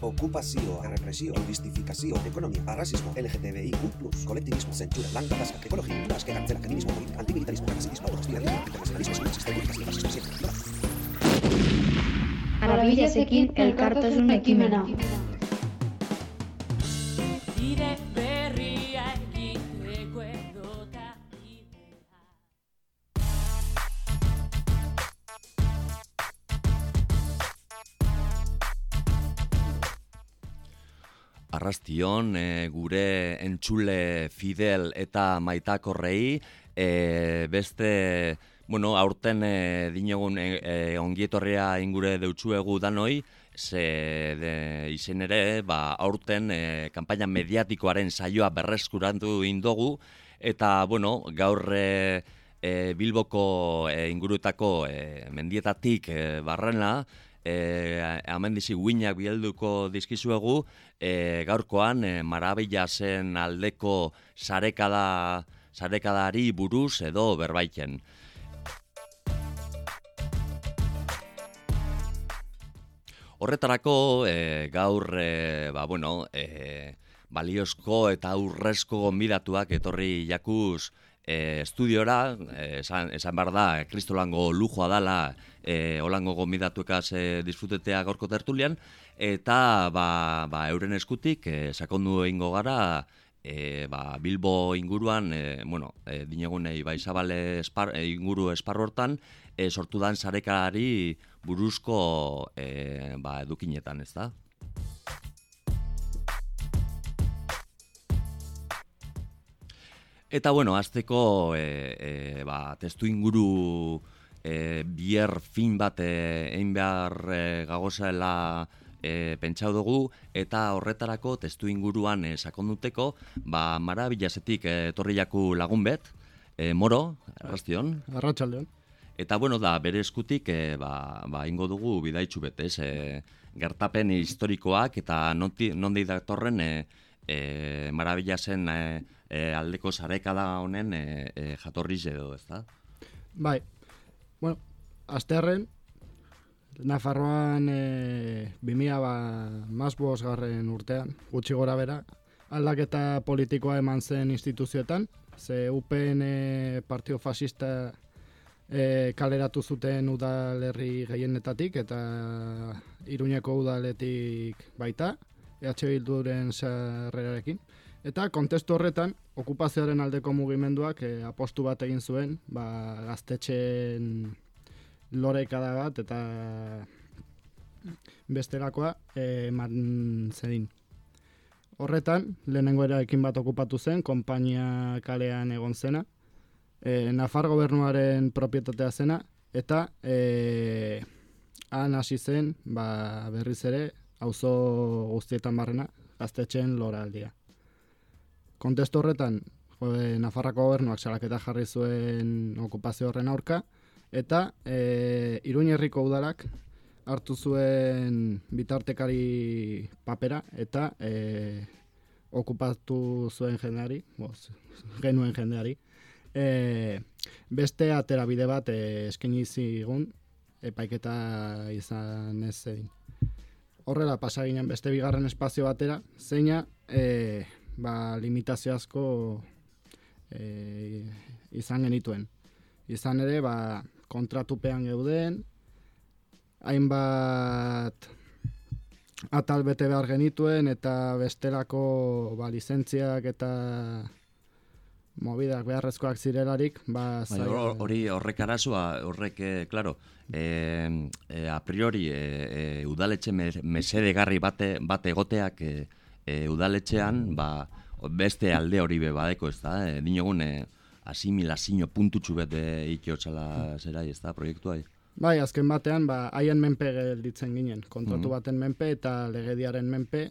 ocupació, repressió, justificació, economia, racismo, LGTBIQ+, colectivismo, censura, blanca, tasca, ecología, que cancela, caninismo, política, antimilitarismo, racismo, hostilismo, internacionalismo, sistema, sistema, Arabillasekin elkartasun ekimena. ekimena. Arrastion, e, gure entzule fidel eta maitakorrei, e, beste, bueno, aurten e, dinogun e, e, ongietorria ingure deutsuegu danoi, ze de, izen ere, ba, aurten e, kanpaina mediatikoaren saioa berreskurantu indogu, eta, bueno, gaur e, Bilboko e, inguruetako e, mendietatik e, barrena, e, amendizi guinak bielduko dizkizuegu, e, gaurkoan e, marabila zen aldeko sarekada, sarekadari buruz edo berbaiten. Horretarako e, gaur e, ba, bueno, e, baliozko eta aurrezko gonbidatuak etorri jakuz e, estudiora, e, esan, esan behar da, kristolango lujoa dala e, olango gonbidatuekaz e, disfrutetea gorko tertulian, eta ba, ba, euren eskutik e, sakondu egingo gara e, ba, Bilbo inguruan, e, bueno, e, dinegunei bai zabale espar, e, inguru esparru hortan, e, sortu dan sarekari buruzko e, ba, edukinetan, ez da? Eta bueno, azteko e, e, ba, testu inguru e, bier fin bat e, egin behar e, gagozela e, pentsau dugu eta horretarako testu inguruan e, sakonduteko ba, marabilasetik e, etorri jaku lagun bet, e, moro, arrastion. Arratxaldeon. Eta bueno, da bere eskutik e, ba, ba ingo dugu bidaitxu bet, ez? E, gertapen historikoak eta nondi, nondi datorren e, e, marabilasen e, e, aldeko sarekada honen e, e, jatorriz edo, ez da? Bai, bueno, azterren, Nafarroan e, 2000 ba, garren urtean, gutxi gora bera, aldaketa politikoa eman zen instituzioetan, ze UPN e, Partio Fasista e, kaleratu zuten udalerri gehienetatik eta Iruñeko udaletik baita, EH Bilduren sarrerarekin. Eta kontestu horretan, okupazioaren aldeko mugimenduak e, apostu bat egin zuen, ba, gaztetxen lorekada bat eta bestelakoa e, eman zedin. Horretan, lehenengo eraekin bat okupatu zen, konpainia kalean egon zena, e, Nafar gobernuaren propietatea zena, eta e, han hasi zen, ba, berriz ere, auzo guztietan barrena, gaztetxeen lora aldia. Kontestu horretan, jo, e, Nafarrako gobernuak salaketa jarri zuen okupazio horren aurka, eta e, Iruñerriko udalak hartu zuen bitartekari papera eta e, okupatu zuen jendeari, boz, genuen jendeari, e, beste atera bide bat e, eskaini zigun epaiketa izan ez zedin. Horrela pasa beste bigarren espazio batera, zeina e, ba, limitazio asko e, izan genituen. Izan ere, ba, kontratupean geuden, hainbat atal bete behar genituen eta bestelako ba, lizentziak eta mobidak beharrezkoak zirelarik, ba, hor- hori horrek arazua, horrek, eh, claro, eh, a priori eh, eh, udaletxe me- mesedegarri bate, bate egoteak eh, eh, udaletxean, ba, beste alde hori be badeko, ez da, eh, dinogun eh, asimilazio puntutxu bete itiotxala zera, ez da, proiektua. eh. Bai, azken batean, ba, haien menpe gelditzen ginen. Kontratu Mhm. baten menpe eta legediaren menpe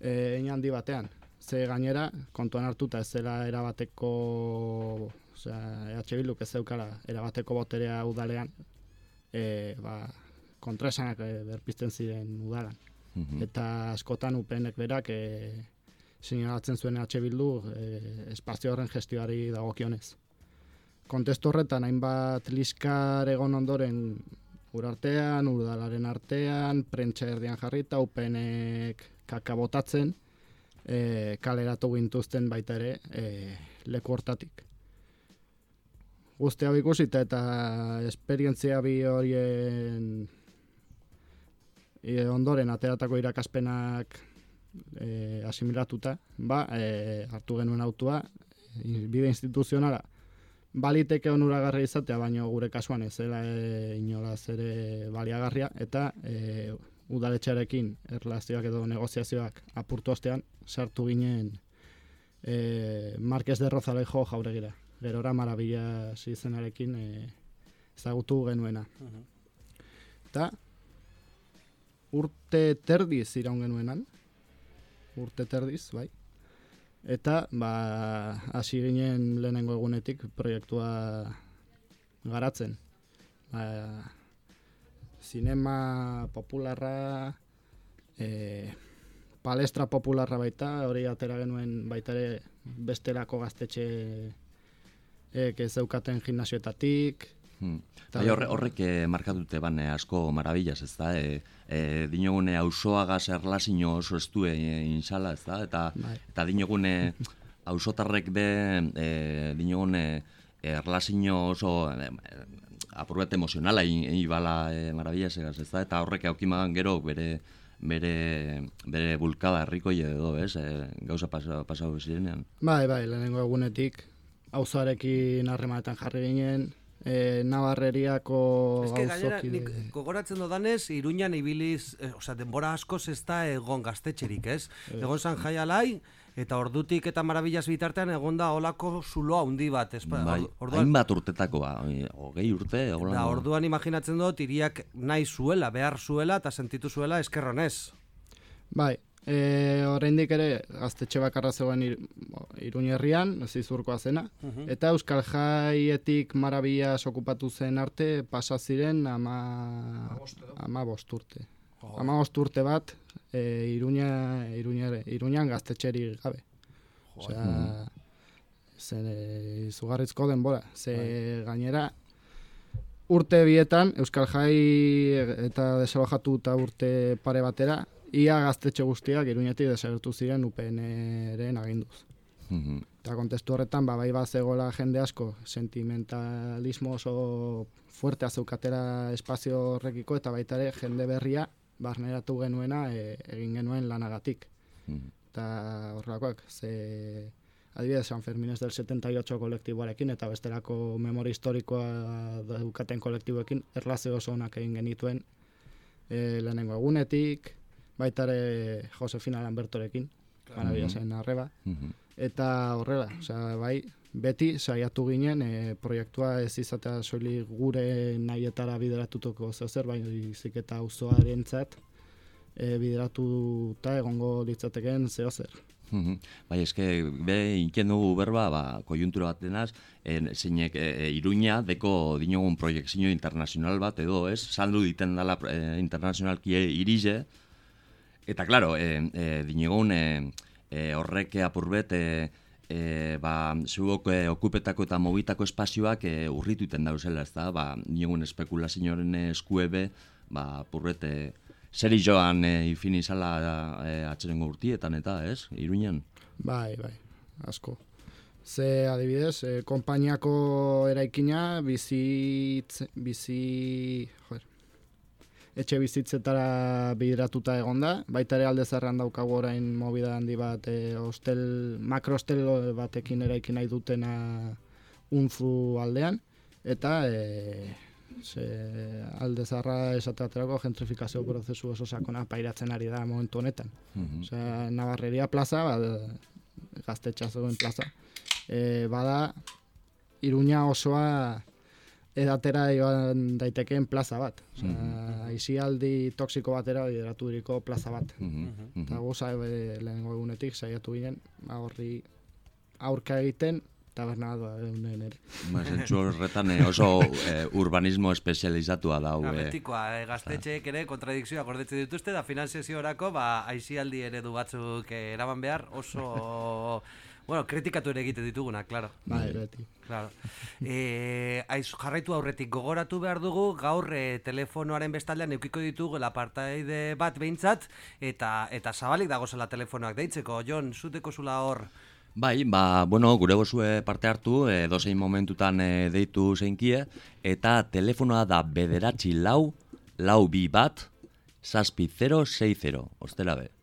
e, handi batean. Ze gainera, kontuan hartuta ez zela erabateko, osea, EH Bilduk ez zeukala erabateko boterea udalean, e, ba, kontraesanak e, berpizten ziren udalan. Mhm. Eta askotan UPNek berak e, sinalatzen zuen EH Bildu e, espazio horren gestioari dagokionez kontestu horretan hainbat liskar egon ondoren urartean, udalaren artean, prentsa erdian jarrita, upenek kaka botatzen, e, kaleratu gintuzten baita ere e, leku hortatik. Guzti hau ikusita eta esperientzia bi horien e, ondoren ateratako irakaspenak e, asimilatuta, ba, e, hartu genuen autua, e, bide instituzionala, baliteke onuragarria izatea, baino gure kasuan ez zela e, inolaz ere baliagarria, eta e, udaletxearekin erlazioak edo negoziazioak apurtu ostean, sartu ginen e, Marquez de Rozalejo jauregira. Gerora marabila izenarekin e, ezagutu genuena. Eta urte terdiz iraun genuenan, urte terdiz, bai. Eta, ba, hasi ginen lehenengo egunetik proiektua garatzen. Ba, zinema popularra, e, palestra popularra baita, hori atera genuen baita ere bestelako gaztetxe e, zeukaten gimnasioetatik, Hmm. Bai, horre, horrek eh, markatute ban eh, asko marabillas, ez da? E, e, dinogune auzoagaz erlazio oso ez du e, insala, ez da? Eta, Bai. eta dinogune auzotarrek be e, dinogune erlazio oso e, apurbet emozionala ibala e, marabillas egaz, ez da? Eta horrek aukimagan gero bere bere, bere bulkada herriko edo, ez? E, gauza pasa, pasau zirenean. Bai, bai, lehenengo egunetik auzoarekin harremanetan jarri ginen, e, Navarreriako Eske gainera, nik gogoratzen dodanez, Iruñan ibiliz, eh, osea, denbora askoz ez da egon gaztetxerik, ez? Egon zan jaialai, eta ordutik eta marabillas bitartean egon da olako zuloa handi bat, ez? Bai, Ordu- orduan, hainbat urtetako, ba, hogei urte, da, hola. orduan imaginatzen dut, iriak nahi zuela, behar zuela, eta sentitu zuela eskerronez. Bai, e, oraindik ere gaztetxe bakarra zegoen ir, Iruñerrian, zizurkoa zena, eta Euskal Jaietik marabillas okupatu zen arte pasa ziren ama, ama bost urte. Ama bost urte bat, e, Iruña, Iruña, Iruñan gaztetxeri gabe. Osea, zen e, izugarrizko denbora. Ze gainera, urte bietan, Euskal Jai eta desalojatu eta urte pare batera, ia gaztetxe guztiak iruñetik desagertu ziren UPN-eren aginduz. Mhm. Eta kontestu horretan, ba, bai bat zegoela jende asko, sentimentalismo oso fuertea zeukatera espazio horrekiko, eta baita ere jende berria barneratu genuena e, egin genuen lanagatik. Mhm. Eta horrelakoak, ze adibidez San Fermines del 78 kolektiboarekin eta bestelako memoria historikoa daukaten kolektiboekin erlazio oso onak egin genituen e, lehenengo egunetik, baita ere Josefina Lambertorekin, claro. zen arreba, Mhm. eta horrela, osea, bai, beti saiatu ginen e, proiektua ez izatea soilik gure nahietara bideratutoko zer, baina izik eta auzoarentzat e, bideratuta egongo litzateken zeo zer. Mhm. Bai, eske, be, inken dugu berba, ba, kojuntura bat denaz, en, zeinek e, e, Iruña deko dinogun proiektzio internazional bat edo, ez? Saldu diten dala e, internazionalki irize, eta, claro, e, e, dinogun e, e, horrek apurbet, e, e, ba, zuok e, okupetako eta mobitako espazioak e, urrituten dauzela, ez da? Ba, dinogun espekulazioaren eskuebe, ba, apurret, e, Zeri joan e, ifin izala e, atxerengo urtietan eta, ez? Iruñan. Bai, bai, asko. Ze adibidez, e, konpainiako eraikina bizitz, bizi, joder, etxe bizitzetara bideratuta egonda, baita ere alde zarran daukagu orain mobida handi bat, e, hostel, makrostel batekin eraiki nahi dutena unzu aldean, eta e, ze, alde zarra esateaterako gentrifikazio prozesu oso sakona pairatzen ari da momentu honetan. Mhm. Osea, Navarreria plaza, ba, gaztetxa zegoen plaza, e, bada Iruña osoa edatera joan daitekeen plaza bat. Osea, Mhm. aisialdi toksiko batera bideraturiko plaza bat. Mhm. Eta goza e, lehenengo egunetik saiatu ginen, ba, horri aurka egiten, taberna daunen ere. Ba, zentzu horretan eh, oso eh, urbanismo espezializatua da, hau. eh. Betikoa, eh, gaztetxeek ere kontradikzioak gordetzen dituzte, da finanziaziorako, ba, aizialdi eredu batzuk eh, eraman behar, oso Bueno, kritikatu ere egite dituguna, claro. Bai, beti. Claro. E, aiz, jarraitu aurretik gogoratu behar dugu, gaur e, telefonoaren bestaldean eukiko ditugu apartaide bat behintzat, eta eta zabalik dago zela telefonoak deitzeko. Jon, zuteko zula hor, Bai, ba, bueno, gure gozue parte hartu, e, dozein momentutan e, deitu zeinkie, eta telefonoa da bederatzi lau, lau bi bat, saspi 060, ostela be.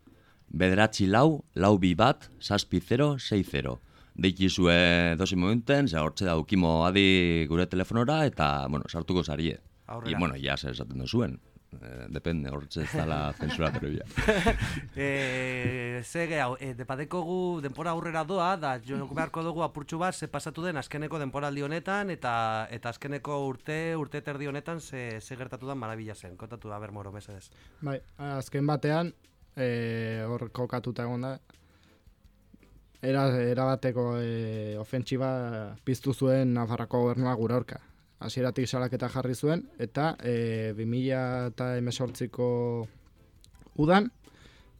Bederatzi lau, lau bi bat, saspi 060. Deikizue dozein momenten, ze hortze daukimo adi gure telefonora, eta, bueno, sartuko zarie. Aurrera. I, bueno, ja, zer esaten duzuen. Eh, depende, hortze ez dala zensura previa. e, ze gehiago, e, depadekogu denpora aurrera doa, da jo beharko dugu apurtxu bat, ze pasatu den azkeneko denporaldi honetan, eta eta azkeneko urte, urte terdi honetan, ze, ze gertatu da marabila zen. Kontatu da, ber moro, mesedez. Bai, azken batean, e, hor kokatuta egon da, era, erabateko e, ofentsiba piztu zuen Nafarroko gobernua gure aurka. Hasieratik salaketa jarri zuen, eta e, 2000 eta emesortziko udan,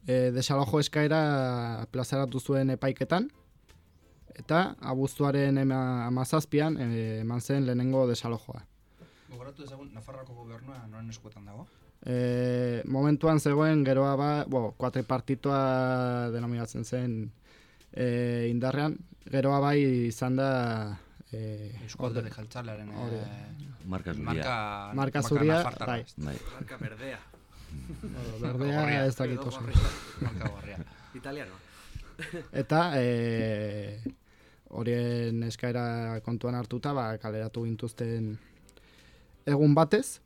e, desalojo eskaera plazaratu zuen epaiketan, eta abuztuaren ema, amazazpian e, eman zen lehenengo desalojoa. Gogoratu ezagun, Nafarroako gobernua noren eskuetan dago? E, momentuan zegoen geroa ba, bo, kuatripartitoa denominatzen zen e, indarrean, geroa bai izan da e, Eusko Alderdi Jeltzalearen Hori. eh, Marka zuria. marka, marka zuria, bai, Bai. Marka berdea. berdea ez dakit oso. Marka gorria. Italiano. Eta e, horien eskaera kontuan hartuta, ba, kaleratu gintuzten egun batez,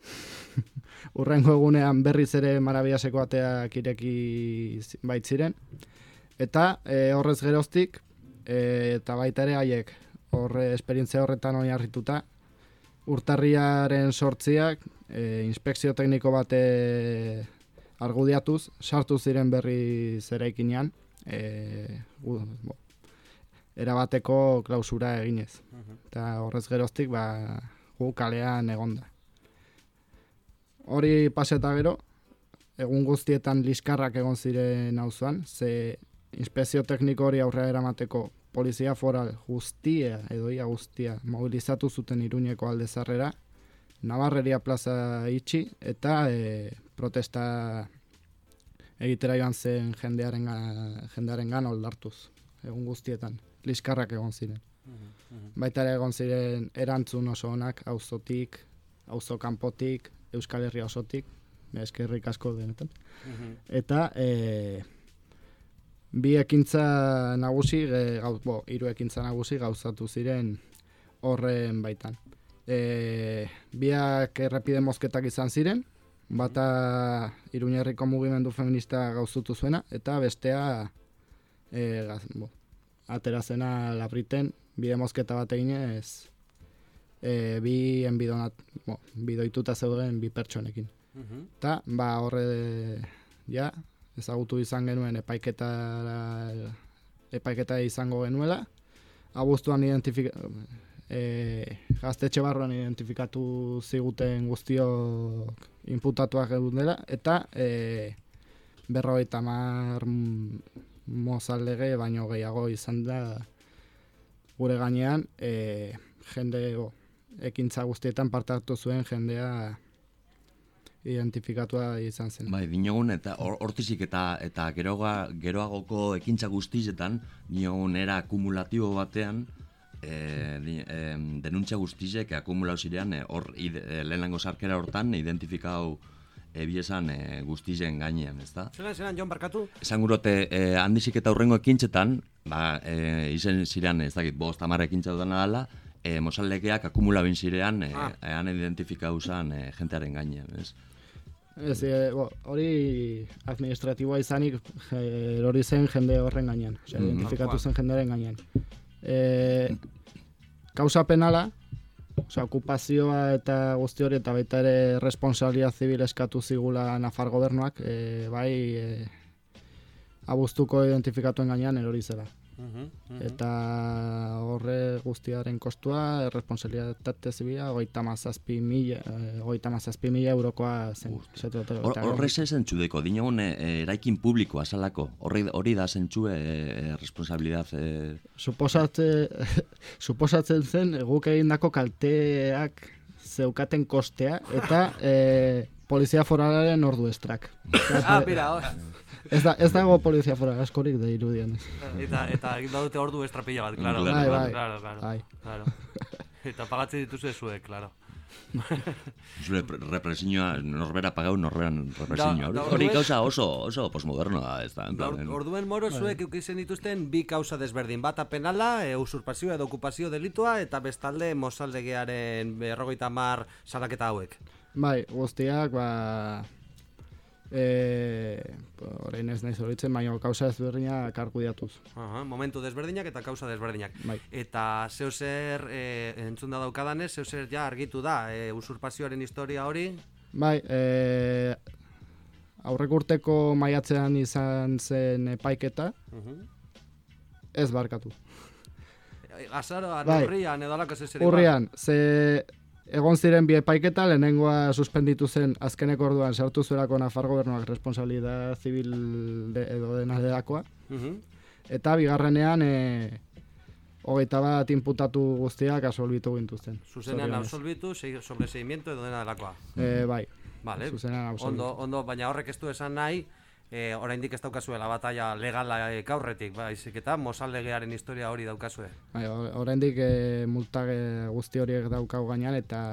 urrengo egunean berriz ere marabiaseko ateak ireki zi- baitziren, eta e, horrez geroztik, e, eta baita ere haiek, horre esperientzia horretan oinarrituta, urtarriaren sortziak, e, inspekzio tekniko bate argudiatuz, sartu ziren berri zeraikinean, e, gu, bo, erabateko klausura eginez. Eta horrez geroztik, ba, gu kalean egonda. Hori paseta gero, egun guztietan liskarrak egon ziren auzoan, ze inspezio tekniko hori aurrera eramateko polizia foral guztia, edo ia guztia, mobilizatu zuten iruñeko aldezarrera, Navarreria plaza itxi, eta e, protesta egitera joan zen jendearen, jendearen gan oldartuz, egun guztietan, liskarrak egon ziren. Baita ere egon ziren erantzun oso onak, auzotik, auzo kanpotik, Euskal Herria osotik, eskerrik asko denetan. Eta e, bi ekintza nagusi, e, gau, bo, hiru ekintza nagusi gauzatu ziren horren baitan. E, biak errepide mozketak izan ziren, bata Iruñerriko mugimendu feminista gauzutu zuena, eta bestea e, gaz, bo, atera zena labriten, bide mozketa bat eginez, e, bi enbidonat, bo, bidoituta zeuden bi pertsonekin. Eta, ba, horre, ja, ezagutu izan genuen epaiketa, epaiketa izango genuela, abuztuan identifika, e, gaztetxe barruan identifikatu ziguten guztiok inputatuak egun dela, eta e, berrogeita mar mozaldege baino gehiago izan da gure gainean e, jende bo, ekintza guztietan parte hartu zuen jendea identifikatua izan zen. Bai, dinogun eta hor- hortizik eta eta geroga, geroagoko ekintza guztizetan, dinogun era akumulatibo batean, e, di, em, denuntzia guztizek akumulau zirean, e, hor e, lehenengo sarkera hortan identifikau e, biesan e, guztizen gainean, ezta? Zeran, zeran, Jon, barkatu? Esan gurote, e, handizik eta hurrengo ekintzetan, ba, e, izen zirean, ez dakit, bost amara ekintza dudana dela, e, mosaldekeak akumulabin zirean, e, Ah. han identifikau zan e, jentearen gainean, ez? Ez, e, bo, hori administratiboa izanik hori zen jende horren gainean, Mm. identifikatu zen jendearen gainean. E, kausa penala, osea, okupazioa eta guzti hori eta baita ere responsabilidad zibil eskatu zigula Nafar gobernuak, e, bai e, abuztuko identifikatuen gainean erori zela. Mhm, mhm. Eta horre guztiaren kostua, erresponsabilitate zibila, goita mazazpi mila, eh, goita mazazpi mila eurokoa zen. Horre ze zentzudeko, dinagun e, eraikin publikoa salako, hori, hori da zentzu e, responsabilidad e, Suposatze, suposatzen zen guk egindako kalteak zeukaten kostea eta e, polizia foralaren ordu estrak. Ah, mira, hor. Ez, da, ez dago polizia foral askorik da irudien. eta, eta egin badute ordu estrapila bat, claro. Bai, claro, bai. claro, claro, Bai. claro. Eta pagatzen dituzue zuek, claro. zure pre- represioa, norbera pagau, norberan represioa. Da- Hori, gauza oso, oso posmodernoa, ez da. en Or, orduen moro zuek eukizen dituzten bi kausa desberdin. Bata penala, e, usurpazioa edo okupazio delitua, eta bestalde mozaldegearen berrogeita mar salaketa hauek. Bai, guztiak, ba... E, orain ez naiz horitzen, baina kausa ezberdina karkudiatuz. Aha, momentu desberdinak eta kausa desberdinak. Bai. Eta zeu zer, e, entzun da daukadanez, zeu zer ja argitu da, e, usurpazioaren historia hori, Bai, e, aurrek urteko maiatzean izan zen epaiketa, ez barkatu. Azaroan, Bai. urrian, edo alako zer Urrian, ze egon ziren bi epaiketa, lehenengoa suspenditu zen azkeneko orduan sartu zuelako Nafar gobernuak responsabilidad zibil de, edo dena delakoa. Mhm. Eta bigarrenean, e, hogeita bat inputatu guztiak absolbitu gintuzten. Zuzenean absolbitu, sei- sobreseimiento edo dena delakoa. E, bai, Vale. zuzenean absolbitu. Ondo, ondo, baina horrek ez du esan nahi, e, oraindik ez daukazuela batalla legala e, gaurretik, baizik eta mozaldegearen historia hori daukazue. Bai, or- oraindik e, multak guzti horiek daukau gainean eta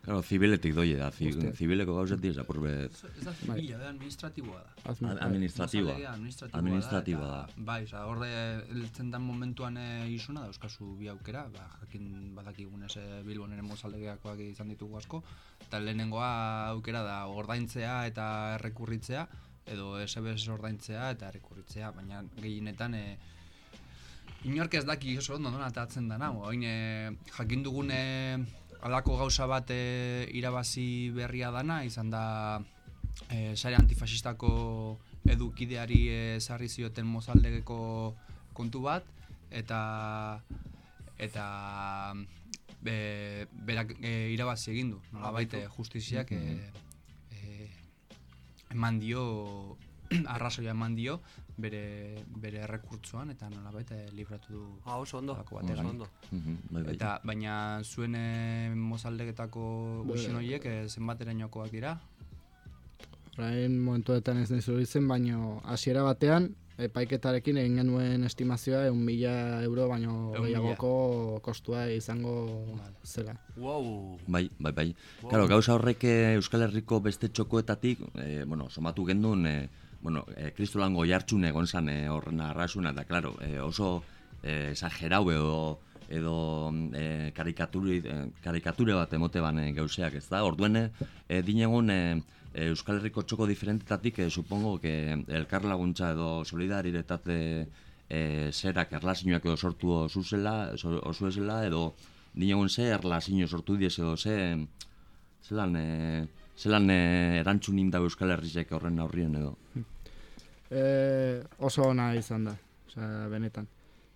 Claro, zibiletik doie da, zi, zibileko gauzetik zapurbet. Ez da zibila, da administratiboa da. bai. Administratiboa. Administratiboa, da. da. Bai, oza, horre heltzen den momentuan e, isuna dauzkazu bi aukera, ba, jakin badakigunez e, Bilbon ere mozaldegeakoak izan ditugu asko, eta lehenengoa aukera da ordaintzea eta errekurritzea, edo SBS ordaintzea eta errekurritzea, baina gehienetan e, inork ez daki oso ondo non atatzen da nago. Oin e, jakin dugun e, alako gauza bat e, irabazi berria dana, izan da e, sare antifasistako edukideari e, sarri zioten mozaldegeko kontu bat, eta eta be, berak e, irabazi egin du. Nolabait e, justiziak e, eman dio arrazoia eman dio bere bere errekurtzoan eta nolabait e, libratu du Ah, oso ondo, oso ondo. Mhm, bai, bai. Eta baina zuen e, mozaldeketako Be- guztion horiek e, zenbaterainokoak dira? Orain momentuetan ez zuritzen, baino hasiera batean epaiketarekin egin genuen estimazioa egun mila euro baino gehiagoko kostua izango Vale. zela. Wow. Bai, bai, bai. Claro, gauza horrek eh, Euskal Herriko beste txokoetatik, eh, bueno, somatu gendun, eh, bueno, eh, kristolango jartxun egon zan eh, horren arrasuna, eta, claro, eh, oso eh, esagerau edo edo eh, karikaturi, eh, karikature bat emote ban gauzeak, ez da? Orduen, eh, eh, dinegun, eh, Euskal Herriko txoko diferentetatik, eh, supongo, que elkar laguntza edo solidaritate eh, zerak erlazioak edo sortu zuzela, osu ezela, edo dinegun ze erlazio sortu diez edo ze zelan, e, zelan e, erantzunin da Euskal Herrizek horren aurrien edo. E, oso ona izan da, osea, benetan.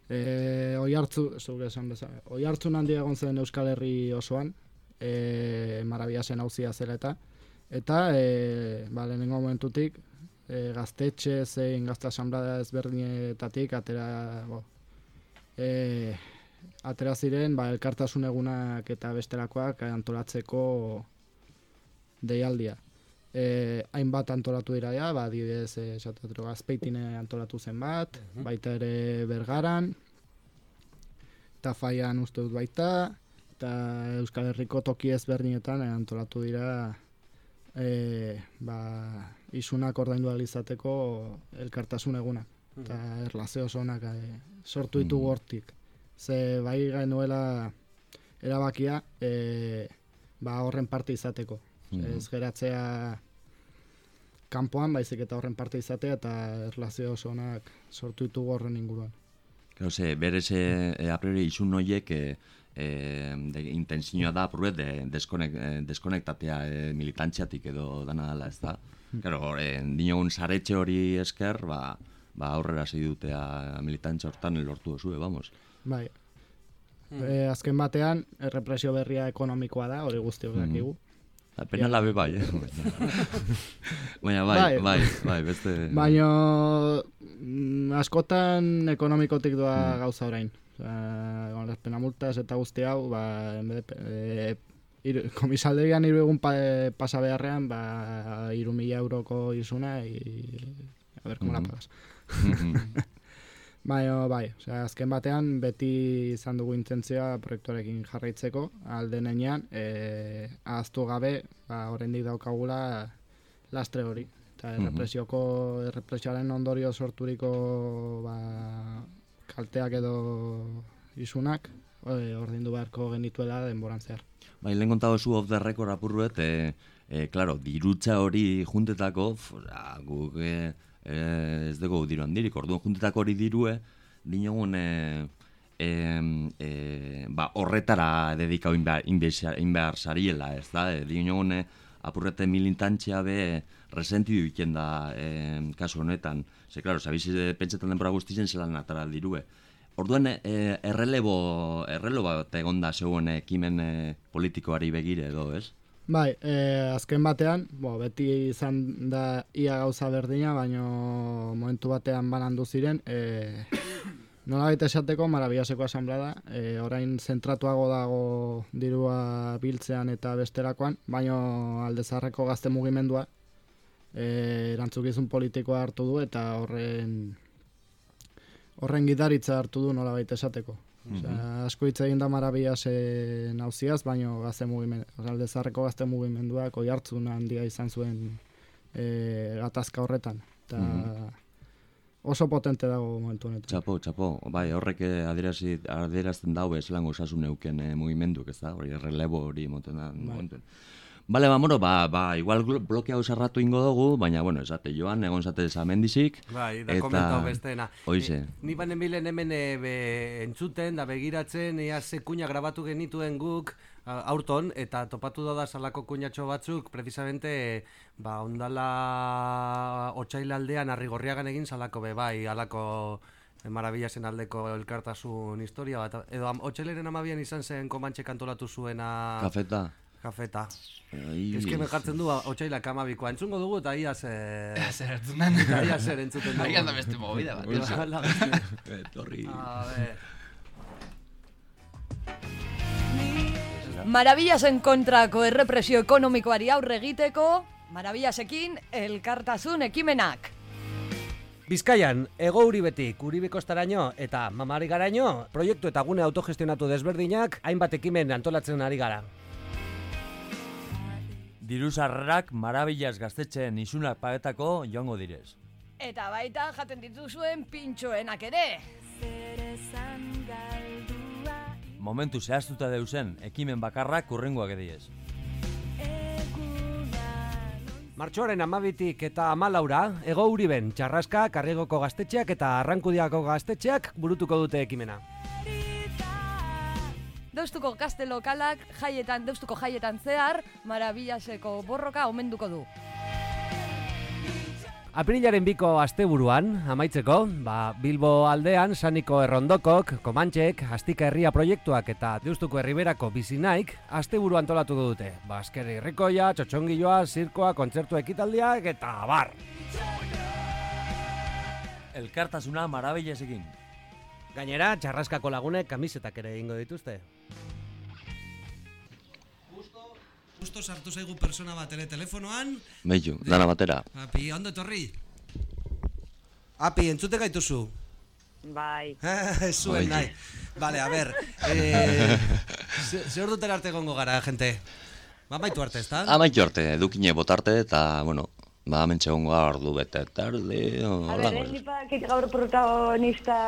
E, oi hartzu, zuk esan bezala, oi hartzun handia egon zen Euskal Herri osoan, e, marabiasen hauzia zela eta, eta, e, ba, lehenengo momentutik, e, gaztetxe zein gazte asamblea ezberdinetatik atera, bo, e, atera ziren, ba, elkartasun egunak eta bestelakoak antolatzeko deialdia. E, hainbat antolatu dira ja, ba, adibidez, e, esatutero, azpeitine antolatu zen bat, baita ere bergaran, eta faian uste dut baita, eta Euskal Herriko toki ezberdinetan antolatu dira e, ba, isunak ordaindu ahal izateko elkartasun egunak. Eta erlazio oso onak e, sortu ditugu hortik. Ze bai genuela erabakia e, ba, horren parte izateko. Mhm. Ez geratzea kanpoan, baizik eta horren parte izatea eta erlazio oso onak sortu ditugu horren inguruan. Claro, ze, berez e, e, a priori isun noiek e, e, de, intensioa da apurret de, deskonek, e, deskonektatea e, militantziatik edo dana dela, ez da? Claro, e, dinogun saretxe hori esker, ba, ba, aurrera segidutea militantza hortan lortu duzue, vamos. Bai. E, azken batean, errepresio berria ekonomikoa da, hori guztiok dakigu. Da, Penala be bai, eh? Baina bai, Bai. bai, bai, beste... Baina mm, askotan ekonomikotik doa gauza orain. Osea, egon las penamultas eta guzti hau, ba, en vez de, e, iru, komisaldegian hiru egun pa, pasa beharrean, ba, iru mila euroko izuna, y, a ver, como la Mhm. pagas. Mhm. Baina, bai, osea, azken batean beti izan dugu intentzioa proiektuarekin jarraitzeko, alde nenean, e, ahaztu gabe, ba, oraindik daukagula lastre hori. Eta errepresioko, errepresioaren ondorio sorturiko ba, kalteak edo isunak, e, ordindu beharko genituela denboran zehar. Bai, lehen kontatu zu off the record apurruet, e, e, claro, dirutza hori juntetako, fora, guk e, e, ez dugu diru handirik, orduan juntetako hori dirue, dinogun e, e, e, ba, horretara dedikau inbehar, inbehar, sariela, ez da? E, dinogun e, apurrete militantzia be resentidu iken da e, kasu honetan. Ze, claro, sabiz pentsetan denbora guztizen zelan atara dirue. Orduan, e, errelebo, bat egon da zeuen ekimen e, politikoari begire edo, ez? Bai, e, azken batean, bo, beti izan da ia gauza berdina, baino momentu batean banandu ziren, e, nola baita esateko Marabillaseko asamblea da, e, orain zentratuago dago dirua biltzean eta besterakoan, baino aldezarreko gazte mugimendua e, erantzukizun politikoa hartu du eta horren horren gidaritza hartu du nola baita esateko. Osea, asko hitz egin da marabillasen nauziaz, baino gazte mugimendu, osea, aldezarreko gazte mugimenduak oi hartzun handia izan zuen e, gatazka horretan. Eta oso potente dago momentu honetan. Txapo, txapo, bai, horrek adierazi, adierazten dau ezelango osasun euken eh, mugimenduk, ez da, hori relebo hori moten da momentuen. Bale, ba, moro, ba, ba, igual bloke hau sarratu ingo dugu, baina, bueno, esate joan, egon zate zamendizik. Bai, da komentau besteena. Hoize. Eh, ni banen bilen hemen eh, be, entzuten da begiratzen, ea ze kuña grabatu genituen guk aurton, eta topatu da salako kuñatxo batzuk, precisamente, ba, ondala otxaila aldean arrigorriagan egin salako be, bai, alako eh, marabillasen aldeko elkartasun historia bat. Edo otxaileren amabian izan zen komantxe kantolatu zuena Kafeta. Kafeta. Ai, Ez que me jartzen du otxailak amabikoa. Entzungo dugu eta ia ze... Zer hartzunan. Eta ia zer entzuten dugu. Agian da beste movida bat. Beste. Etorri. A ver. Marabillasen kontrako errepresio ekonomikoari aurre egiteko, Marabillasekin elkartasun ekimenak. Bizkaian, ego uribetik, uribekostaraino eta mamari garaino, proiektu eta gune autogestionatu desberdinak, hainbat ekimen antolatzen ari gara. Diru sarrerak marabillas gaztetxeen isunak pagetako joango direz. Eta baita jaten dituzuen pintxoenak ere. Momentu zehaztuta deusen ekimen bakarrak urrengoak ediez. Martxoaren amabitik eta amalaura, ego uriben, txarraska, karrigoko gaztetxeak eta arrankudiako gaztetxeak burutuko dute ekimena. Deustuko gazte lokalak jaietan, deustuko jaietan zehar, Marabillaseko borroka omenduko du. Aprilaren biko asteburuan, amaitzeko, ba, Bilbo aldean, Saniko Errondokok, Komantxek, Astika Herria proiektuak eta Deustuko Herriberako bizinaik, asteburu antolatu dute. Baskeri Rikoia, Txotxongiloa, Zirkoa, Kontzertu Ekitaldiak eta bar. Elkartasuna marabillasekin. Gainera, txarraskako lagunek kamisetak ere egingo dituzte. Justo sartu zaigu persona bat ere telefonoan. Beitu, dana batera. Api, ondo etorri. Api, entzute gaituzu. Bai, Ez zuen nahi. Vale, a ber. Eh, ze, ze ordutera arte egongo gara, gente? Ba, maitu arte, ezta? Amaitu arte, edukine botarte eta, bueno, ba, mentxe gongo ordu bete tarde, a hola, ber, ni badakit gaur protagonista...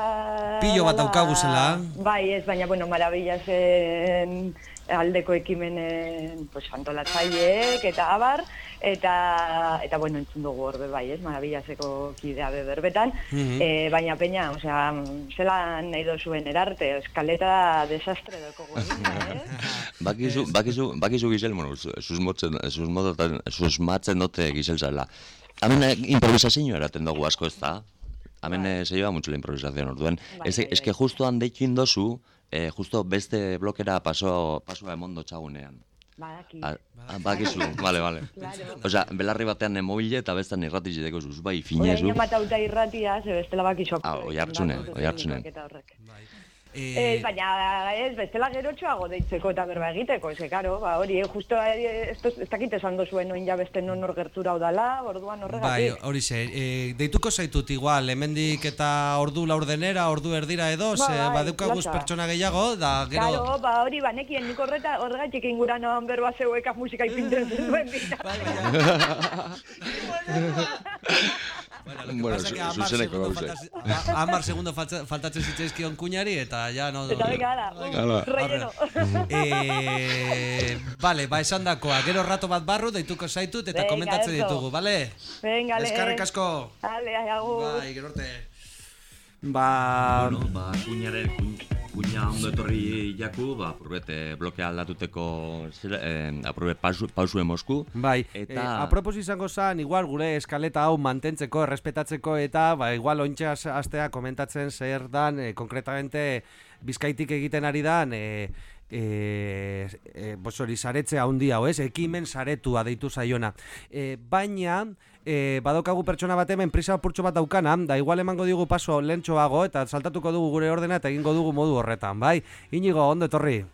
Pillo bat dela- daukagu zela. Bai, ez, baina, bueno, marabillasen aldeko ekimenen pues, antolatzaileek eta abar, eta, eta bueno, entzun dugu orbe bai, ez, marabillaseko kidea be berbetan, Mhm. eh, baina peña, osea, zelan nahi dozuen erarte, eskaleta desastre doko eh? Bakizu, bakizu, bakizu gizel, bueno, susmotzen, susmotzen, susmatzen dute gizel zela. Hemen eh, improvisazio eraten dugu asko ez da? Hemen eh, se lleva mucho la improvisación, orduen. Bai, Es, bai, es que justo handeikin dozu, eh, justo beste blokera paso, pasoa emondo txagunean. Badaki. Ah, ah, bakizu, vale, vale. Claro. Osea, belarri batean mobile eta bestan irrati ziteko zuz, bai, fina Orain zu. ematauta irratia, ze bestela bakizu. Ah, oi hartzunen, oi hartzunen. Eh, baina ez, bestela gerotxoago deitzeko eta berba egiteko, ez, karo, ba, hori, eh, justo, eh, ez, ez dakit esan dozuen oin ja beste non hor gertura udala, orduan Bai, horregatik. hori ze, e, deituko zaitut igual, hemendik eta ordu laurdenera, ordu erdira edo, Ba, ze bai, badeukaguz lasai. pertsona gehiago, da gero... Claro, ba, hori, banekien nik horreta, horregatik inguranoan berba zeueka musika ipintzen zuen Bueno, Pasa que zu- hamar zuzeneko segundo gauzak. falta- a- Hamar segundo falta- faltatzen zitzaizkion kuñari eta ja no... Eta venga, ala, relleno. Eh, vale, ba esan dakoa, gero rato bat barru deituko zaitut eta Venga, komentatzen eso. ditugu, bale? Venga, le. Eskerrik asko. Ale, agur. Bai, gero arte. Ba... Bueno, ba, kuñaren, kuñ, kuña ondo etorri jaku, ba, apurbete blokea aldatuteko, zera, eh, apurbet pausu, pausu emosku. Bai, Eta- eta... apropos izango zen, igual gure eskaleta hau mantentzeko, errespetatzeko eta, ba, igual ontsa astea komentatzen zer dan, eh, konkretamente bizkaitik egiten ari dan, eh, e, e, bos hori saretze handi hau, ez? Ekimen saretua deitu zaiona. E, baina, e, badokagu pertsona bat hemen prisa apurtxo bat daukana, da igual emango digu paso lentxoago eta saltatuko dugu gure ordena eta egingo dugu modu horretan, bai? Inigo, ondo etorri.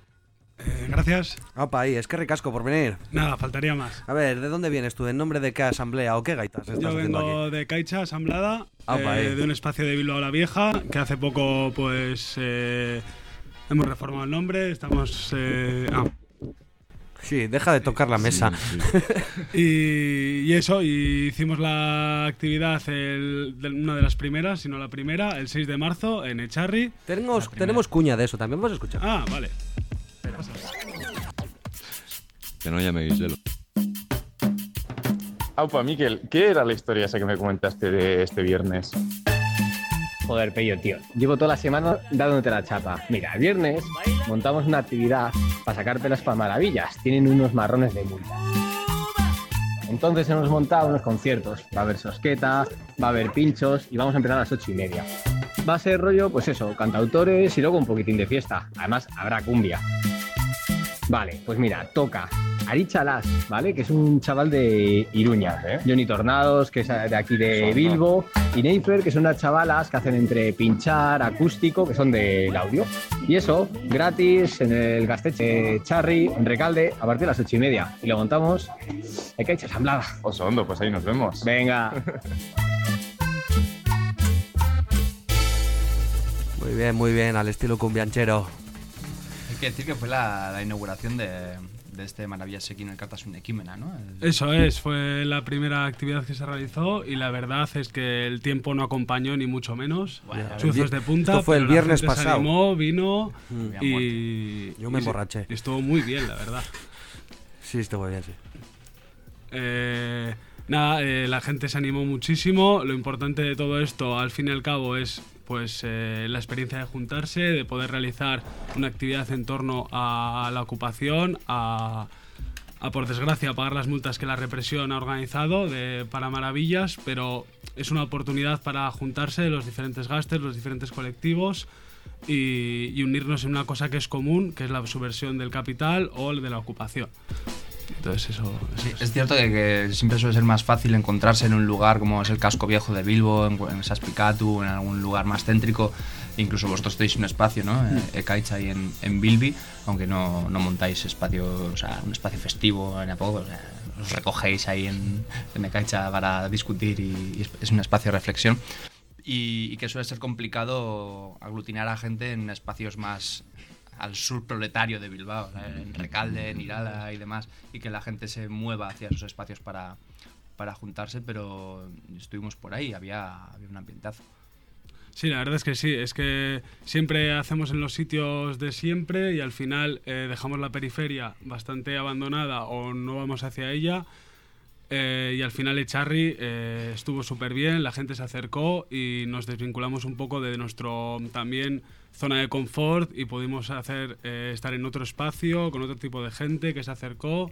Eh, gracias. Opa, ahí, eskerrik asko por venir. Nada, faltaría más. A ver, ¿de dónde vienes tú? ¿En nombre de qué asamblea o qué gaitas estás Yo vengo aquí? de Caixa, Asamblada, Aupa, eh, ahí. de un espacio de Bilbao la Vieja, que hace poco pues eh, hemos reformado el nombre, estamos... eh, ah. Sí, deja de tocar la mesa. Y, y eso, y hicimos la actividad, el- de- una de las primeras, si no la primera, el 6 de marzo en Echarri. Tenemos, tenemos cuña de eso, también vamos a escuchar. Ah, vale. Que no llame Giselo. Aupa, Miquel, ¿qué era la historia esa que me comentaste de este viernes? Joder, Pello, tío. Llevo toda la semana dándote la chapa. Mira, el viernes montamos una actividad para sacar pelas para maravillas. Tienen unos marrones de multa. Entonces hemos montado unos conciertos. Va a haber sosqueta, va a haber pinchos y vamos a empezar a las ocho y media. Va a ser rollo, pues eso, cantautores y luego un poquitín de fiesta. Además, habrá cumbia. Vale, pues mira, toca Arichalas, ¿vale? Que es un chaval de Iruña. Johnny Tornados, que es de aquí de Bilbo. Y Neifer, que son unas chavalas que hacen entre pinchar, acústico, que son del audio. Y eso, gratis, en el Gasteche Charri, en Recalde, a partir de las ocho y media. Y lo montamos en Caixa Asamblada. Osondo, pues ahí nos vemos. Venga. Muy bien, muy bien, al estilo cumbianchero. Hay que decir que fue la, la inauguración de, de este Maravillasekin el Cartasun Equimena, ¿no? Eso es, fue la primera actividad que se realizó y la verdad es que el tiempo no acompañó ni mucho menos. Bueno, Chuzos de punta. esto fue el la viernes gente se pasado. animó, vino Mm. y... Yo me emborraché. y estuvo muy bien, la verdad. Sí, estuvo bien, sí. Eh, nada, eh, la gente se animó muchísimo. Lo importante de todo esto, al fin y al cabo, es pues eh, la experiencia de juntarse, de poder realizar una actividad en torno a la ocupación, a, por desgracia pagar las multas que la represión ha organizado de, para maravillas, pero es una oportunidad para juntarse los diferentes gastos, los diferentes colectivos y, y unirnos en una cosa que es común, que es la subversión del capital o de la ocupación. Entonces eso, eso Sí, es- es cierto que, que siempre suele ser más fácil encontrarse en un lugar como es el casco viejo de Bilbo, en, en Saspicatu, en algún lugar más céntrico. Incluso vosotros tenéis un espacio, ¿no? Mm. Eh, Ekaitz ahí en, en Bilbi, aunque no, no montáis espacio, o sea, un espacio festivo en Apogo, o sea, os recogéis ahí en, en Ekaicha para discutir y, es un espacio de reflexión. Y, y que suele ser complicado aglutinar a gente en espacios más al sur proletario de Bilbao, en Recalde, en Irala y demás, y que la gente se mueva hacia esos espacios para, para juntarse, pero estuvimos por ahí, había, había un ambientazo. Sí, la verdad es que sí, es que siempre hacemos en los sitios de siempre y al final eh, dejamos la periferia bastante abandonada o no vamos hacia ella. eh, y al final Echarri eh, estuvo súper bien, la gente se acercó y nos desvinculamos un poco de nuestro también zona de confort y pudimos hacer eh, estar en otro espacio con otro tipo de gente que se acercó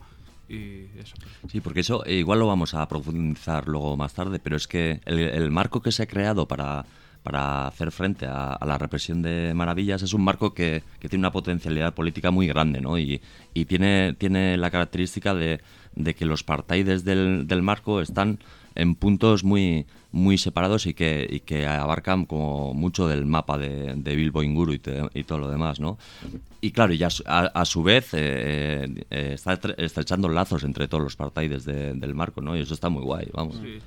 y eso. Sí, porque eso eh, igual lo vamos a profundizar luego más tarde, pero es que el, marco que se ha creado para, para hacer frente a, la represión de maravillas es un marco que, que tiene una potencialidad política muy grande, ¿no? Y, y tiene, tiene la característica de, de que los partáides del, del marco están en puntos muy, muy separados y que, y que abarcan como mucho del mapa de, de Bilbo Inguru y, te- y todo lo demás, ¿no? Y claro, ya a, su- a- su vez eh, eh, está estre- estrechando lazos entre todos los partáides de- del marco, ¿no? Y eso está muy guay, vamos. Sí.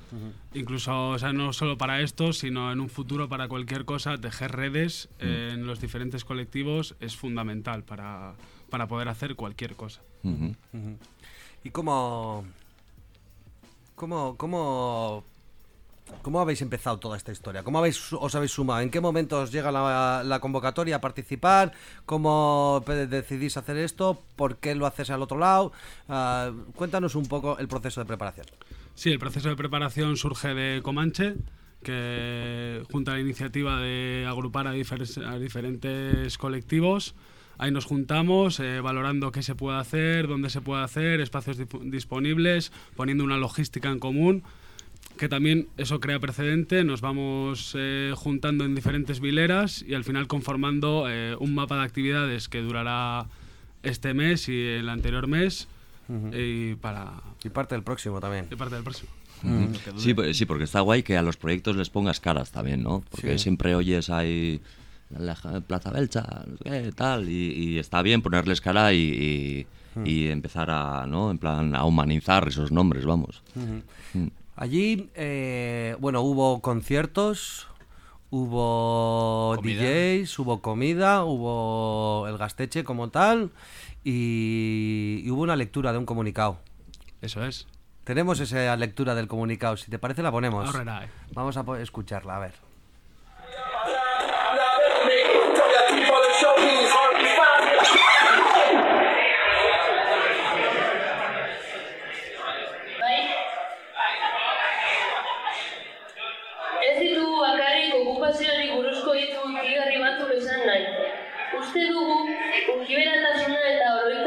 Incluso, o sea, no solo para esto, sino en un futuro para cualquier cosa, tejer redes eh, en los diferentes colectivos es fundamental para, para poder hacer cualquier cosa. Ujú. Ujú. ¿Y cómo, cómo, cómo, cómo habéis empezado toda esta historia? ¿Cómo habéis, os habéis sumado? ¿En qué momento os llega la, la convocatoria a participar? ¿Cómo decidís hacer esto? ¿Por qué lo haces al otro lado? Ah, cuéntanos un poco el proceso de preparación. Sí, el proceso de preparación surge de Comanche, que junta la iniciativa de agrupar a, difer- a diferentes colectivos. Ahí nos juntamos, eh, valorando qué se puede hacer, dónde se puede hacer, espacios dip- disponibles, poniendo una logística en común, que también eso crea precedente. Nos vamos eh, juntando en diferentes vileras y al final conformando eh, un mapa de actividades que durará este mes y el anterior mes. Y para. Y parte del próximo también. Y parte del próximo. Sí, pues- sí, porque está guay que a los proyectos les pongas caras también, ¿no? Porque Sí. siempre oyes ahí la Plaza Belcha, no sé qué, tal, y, y está bien ponerles cara y, y- Hmm. y empezar a, ¿no? En plan, a humanizar esos nombres, vamos. Ujú. Mm. Allí, eh, bueno, hubo conciertos, hubo Comida. DJs, hubo comida, hubo el gasteche como tal y, y hubo una lectura de un comunicado. Eso es. Tenemos esa lectura del comunicado, si te parece la ponemos. Vamos a escucharla, a ver. Uste dugu, ukiberatasuna eta oroitzapenak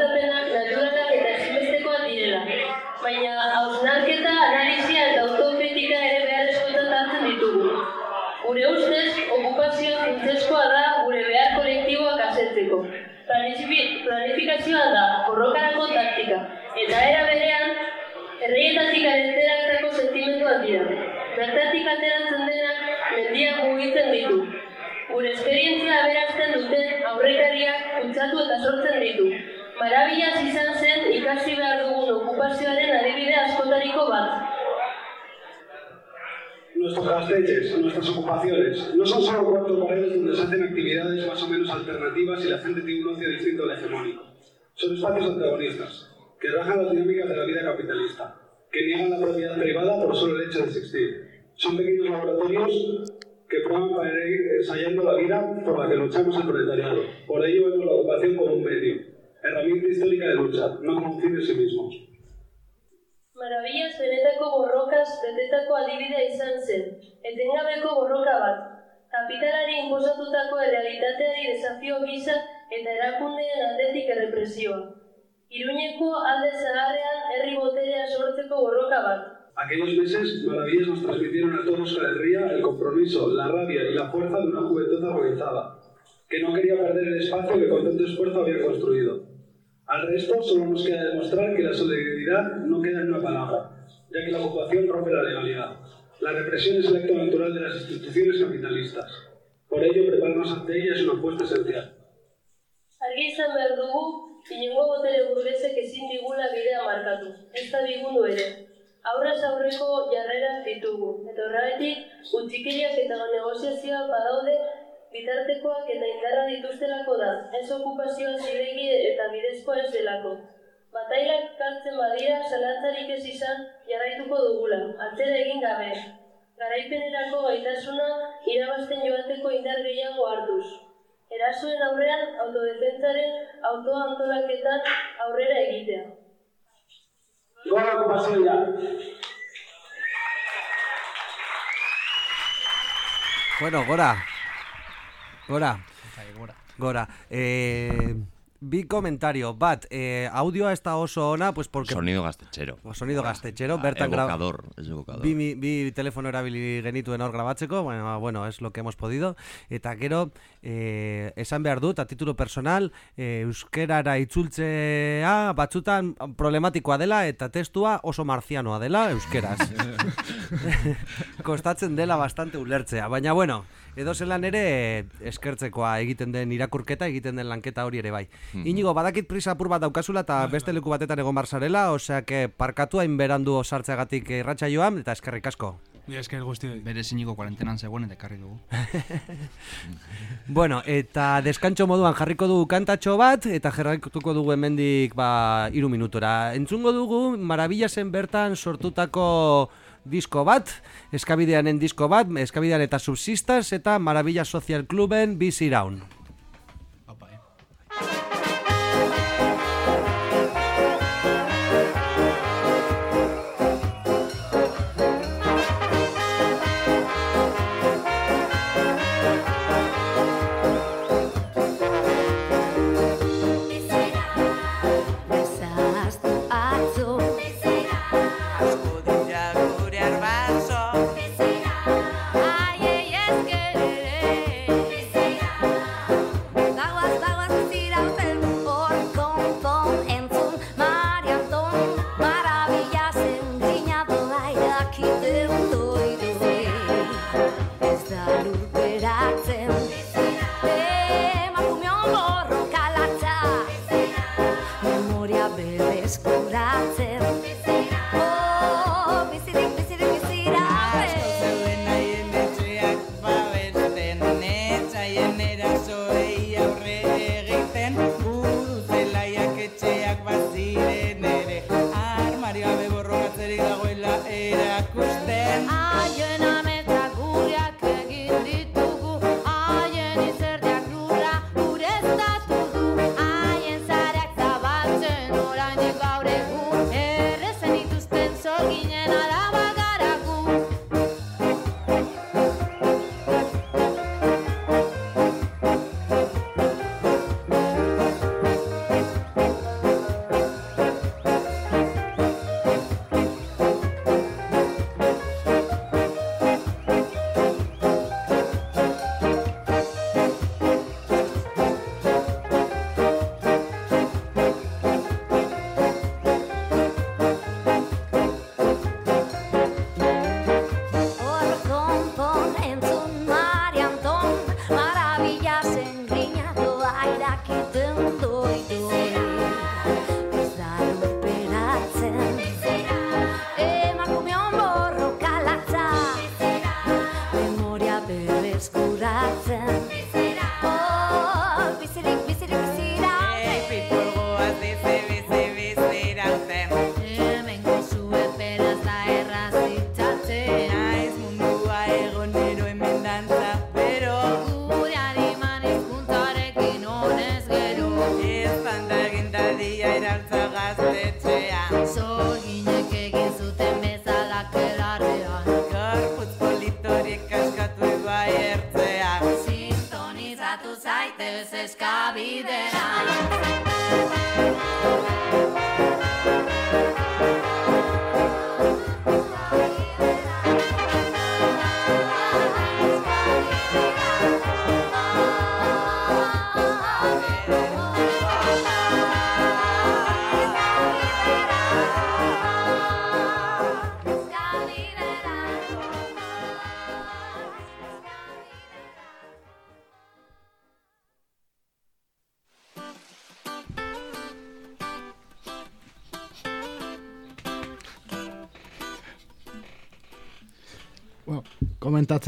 Nuestras ocupaciones, no son solo cuatro paredes donde se hacen actividades más o menos alternativas y la gente tiene un ocio distinto al hegemónico. Son espacios antagonistas, que rajan las dinámicas de la vida capitalista, que niegan la propiedad privada por solo el hecho de existir. Son pequeños laboratorios que prueban para ir ensayando la vida por la que luchamos el proletariado. Por ello vemos la ocupación como un medio, herramienta histórica de lucha, no como un fin en sí mismo. Marabilaz benetako borrokaz betetako adibidea izan zen, etengabeko borroka bat. Kapitalari inposatutako errealitateari desafio gisa eta erakundeen aldetik errepresioa. Iruñeko alde zaharrean herri boterea sortzeko borroka bat. Aquellos meses, Maravillas nos transmitieron a todos Euskal Herria el compromiso, la rabia y la fuerza de una juventud organizada, que no quería perder el espacio que con tanto esfuerzo había construido. Al resto solo nos queda demostrar que la solidaridad no queda en una palabra, ya que la ocupación rompe la legalidad. La represión es el acto natural de las instituciones capitalistas. Por ello, prepararnos ante ella es una apuesta esencial. Argi izan behar dugu, inongo botere burgesek ezin digula bidea markatu, ez da bigundu ere. Aurrez aurreko jarrerak ditugu, eta horregatik utzikeriak eta negoziazioa badaude bitartekoak eta indarra dituztelako da, ez okupazioa zilegi eta bidezkoa ez delako. Batailak kaltzen badira zalantzarik ez izan jarraituko dugula, atzera egin gabe. Garaipenerako gaitasuna irabazten joateko indar gehiago hartuz. Erasoen aurrean autodefentzaren autoantolaketan aurrera egitea. Gora ya. Bueno, Gora. Gora. Gora. Gora. Eh, bi komentario. Bat, eh, audioa ez da oso ona, pues porque... Sonido gaztetxero. Sonido gaztetxero, Ah, bertan evocador, es evocador. Bi, bi telefono erabili genituen hor grabatzeko, bueno, bueno, es lo que hemos podido. Eta gero, eh, esan behar dut, a título personal, eh, euskerara itzultzea batzutan problematikoa dela eta testua oso marzianoa dela euskeraz. Kostatzen dela bastante ulertzea, baina bueno, edo zelan ere eskertzekoa egiten den irakurketa, egiten den lanketa hori ere bai. Mhm. Inigo, badakit prisa apur bat daukazula eta beste leku batetan egon barzarela, osea que parkatu hain berandu sartzeagatik irratxa joan, eta eskerrik asko. Ni esker guztioi. Bere ziniko kuarentenan zegoen eta ekarri dugu. Bueno, eta deskantxo moduan jarriko dugu kantatxo bat, eta jarrituko dugu hemendik ba, iru minutora. Entzungo dugu, Marabillasen bertan sortutako disko bat, eskabideanen disko bat, eskabidean eta subsistas, eta Maravilla Social Cluben Bizi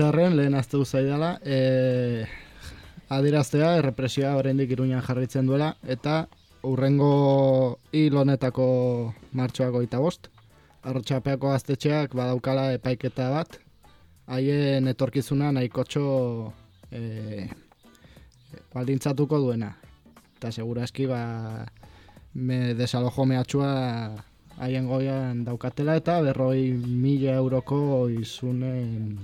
komentatzearen lehen aztu zaidala, e, adiraztea errepresioa oraindik iruñan jarraitzen duela, eta urrengo hil honetako martxoak goita bost, arrotxapeako gaztetxeak badaukala epaiketa bat, haien etorkizuna nahikotxo e, baldintzatuko duena. Eta seguraski ba, me desalojo mehatxua haien goian daukatela eta berroi mila euroko izunen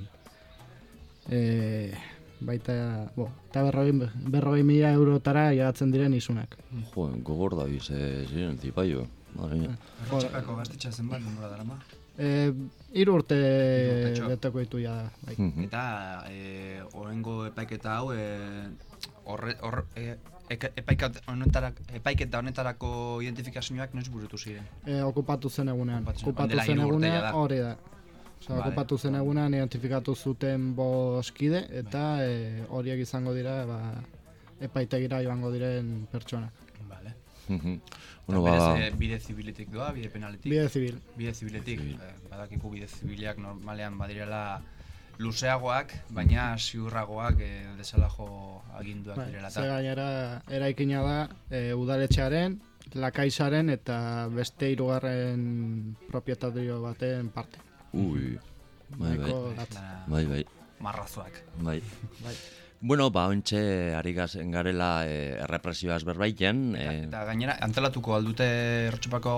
e, baita, bo, eta berrogei, berrogei mila eurotara jagatzen diren isunak. Jo, gogor da bize, ziren, tipaio. Madre mia. Erretxapako gaztetxa zenbat denbora dara ma? E, hiru urte urtetxo. beteko ditu ja da, bai. Eta e, orengo epaiketa hau e, horre, hor, e, epaiketa, honetarako, epaiketa honetarako identifikazioak noiz burutu ziren. E, okupatu zen egunean. Okupatu zen- Okupatu zen urte egunean, hori da. Osa, Vale. okupatu zen egunean identifikatu zuten boskide eta e, horiek izango dira ba, epaitegira joango diren pertsonak. Vale. Mhm. Bueno, Bueno, ba, bide, bide zibiletik doa, bide penaletik? Bide zibil. Bide zibiletik. Eh, badakiku bide zibilak normalean badirela luzeagoak, baina ziurragoak e, desala jo aginduak Bai, direla. ze gainera eraikina da e, udaletxearen, lakaisaren eta beste hirugarren propietario baten parte. Ui, bai, bai. Bai, bai. Marrazoak. Bai. Bai. Bueno, ba, ontxe ari gazen garela e, errepresioaz berbaiten. E, Eta gainera, antolatuko aldute errotxopako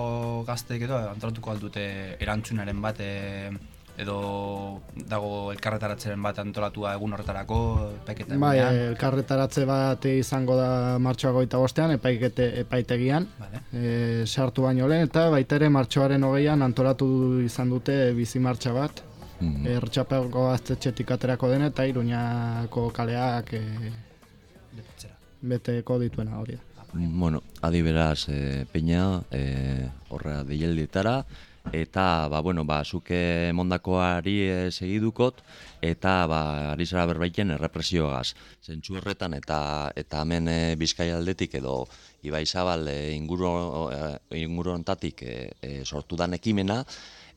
gazteek edo, antolatuko aldute erantzunaren bat, e, edo dago elkarretaratzeren bat antolatua egun horretarako, epaiketa Bai, elkarretaratze bat izango da martxoak goita bostean, epaikete, epaitegian, Vale. e, sartu baino lehen, eta baita ere martxoaren hogeian antolatu izan dute bizi martxa bat, mm. ertxapeko gaztetxetik aterako den eta iruñako kaleak e, beteko dituena hori da. Bueno, adi beraz, e, peña, e, horra deieldietara, eta, ba, bueno, ba, zuke mondakoari e, segidukot, eta, ba, ari zara berbaiten errepresioagaz. Zentsu horretan, eta, eta hemen e, Bizkaia aldetik edo Ibai Zabal e, inguru, e, inguru hontatik e, e, sortu dan ekimena,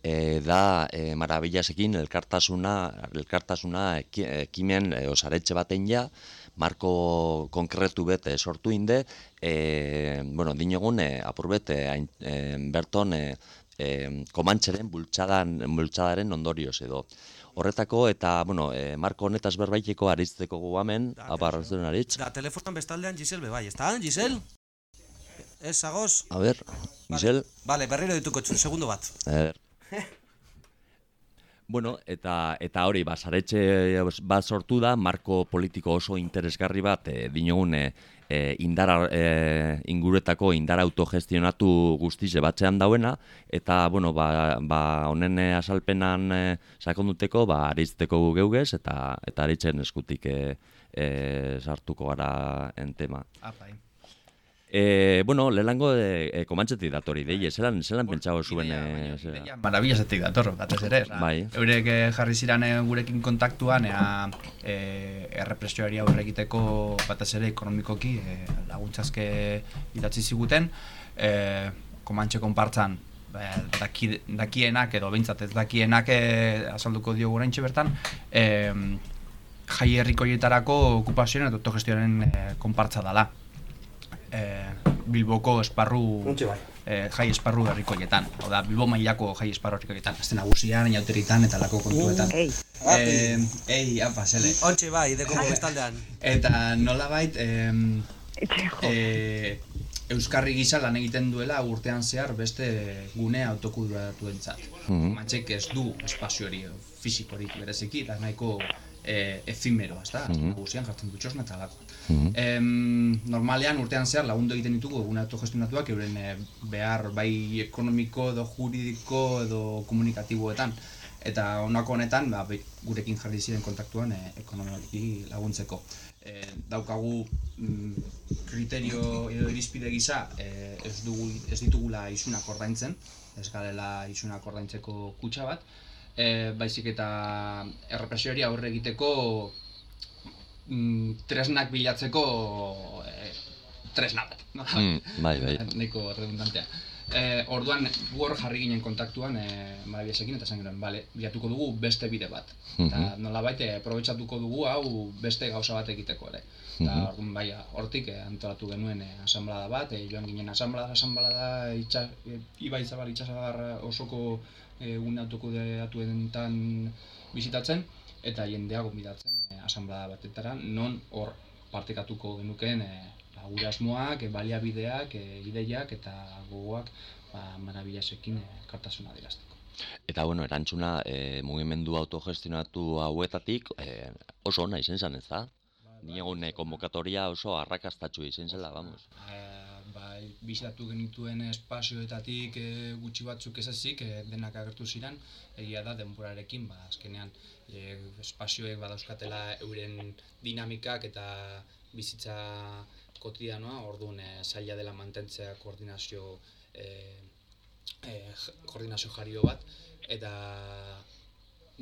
e, da e, marabillasekin elkartasuna, elkartasuna eki, ekimen e, osaretxe baten ja, marko konkretu bete sortu inde, e, bueno, dinogun e, apur bete e, berton e, e, komantxeren bultzadan, bultzadaren ondorioz edo. Horretako eta, bueno, e, marko honetaz berbaiteko aritzeko gu hemen, aparrazuen aritz. Da, telefonan bestaldean Gisel bebai, ezta? Gisel? Ez, zagoz? A ber, Gisel, Vale, berriro dituko txu, segundo bat. A ber. Bueno, eta eta hori basaretxe bat sortu da marko politiko oso interesgarri bat e, dinogun e, e, indar e, inguretako indar autogestionatu guztize batzean dauena eta bueno, ba, ba honen asalpenan e, sakonduteko ba aritzteko geugez eta eta aritzen eskutik e, e, sartuko gara en tema. Apai. E, bueno, lehenango e, e, komantzetik datori, deie, zelan, zelan pentsau zuen... E, zera? Marabillasetik dator, batez ere. Bai. Eurek eh, jarri ziren eh, gurekin kontaktuan, ea, e, errepresioari aurre egiteko batez ere ekonomikoki e, laguntzazke idatzi ziguten, e, komantxe konpartzan daki, dakienak edo behintzat ez dakienak e, azalduko diogu oraintxe bertan, e, jai herrikoietarako okupazioen eta autogestioaren e, konpartza dala. E, Bilboko esparru Ontxe bai. eh, jai esparru herrikoietan. Hau da, Bilbo mailako jai esparru herrikoietan. Azte nagusian, inauteritan eta lako kontuetan. Ei. Eh, ei, apa, zele. Ontxe bai, deko bestaldean. Eta nolabait, eh, eh, Euskarri gisa lan egiten duela urtean zehar beste gune autokuduratuentzat. Mhm. Mantxek ez du espazio hori fizikorik bereziki, eta nahiko eh, efimero, ez da? Mhm. Nagusian jartzen du txosna eta Mhm. Em, normalean urtean zehar lagundu egiten ditugu egun autogestionatuak euren eh, behar bai ekonomiko edo juridiko edo komunikatiboetan. Eta honako honetan ba, be- gurekin jarri ziren kontaktuan eh, ekonomikoki laguntzeko. Eh, daukagu mm, kriterio edo irizpide gisa eh, ez, dugu, ez ditugula isunak ordaintzen, ez garela isunak ordaintzeko kutsa bat, eh, baizik eta errepresiori aurre egiteko mm, tresnak bilatzeko eh, tresna bat. No? Mm, bai, bai. Neko redundantea. Eh, orduan, gu hor jarri ginen kontaktuan eh, Marabiasekin eta esan genuen, bale, bilatuko dugu beste bide bat. Eta Mhm. nolabait eh, aprobetxatuko dugu hau beste gauza bat egiteko ere. Eta Mhm. orduan, bai, hortik eh, antolatu genuen eh, asamblada bat, eh, joan ginen asamblada, asamblada, itxa, eh, Ibai Zabal itxasagar osoko eh, gune autokudeatuetan bizitatzen, eta jendea gonbidatzen eh, asamblada batetara, non hor partekatuko genukeen eh, ba, gure asmoak, eh, baliabideak, eh, ideiak eta gogoak ba, marabillasekin eh, kartasuna adierazteko. Eta, bueno, erantzuna e, mugimendu autogestionatu hauetatik e, oso ona izen zen, ez da? Dinegun e, konvokatoria oso arrakastatxu izen zela, vamos. Eh, bai, bisitatu genituen espazioetatik e, gutxi batzuk ez e, denak agertu ziren, egia da denborarekin, ba, azkenean e, espazioek badauzkatela euren dinamikak eta bizitza kotidianoa, orduan e, zaila dela mantentzea koordinazio e, e, koordinazio jario bat, eta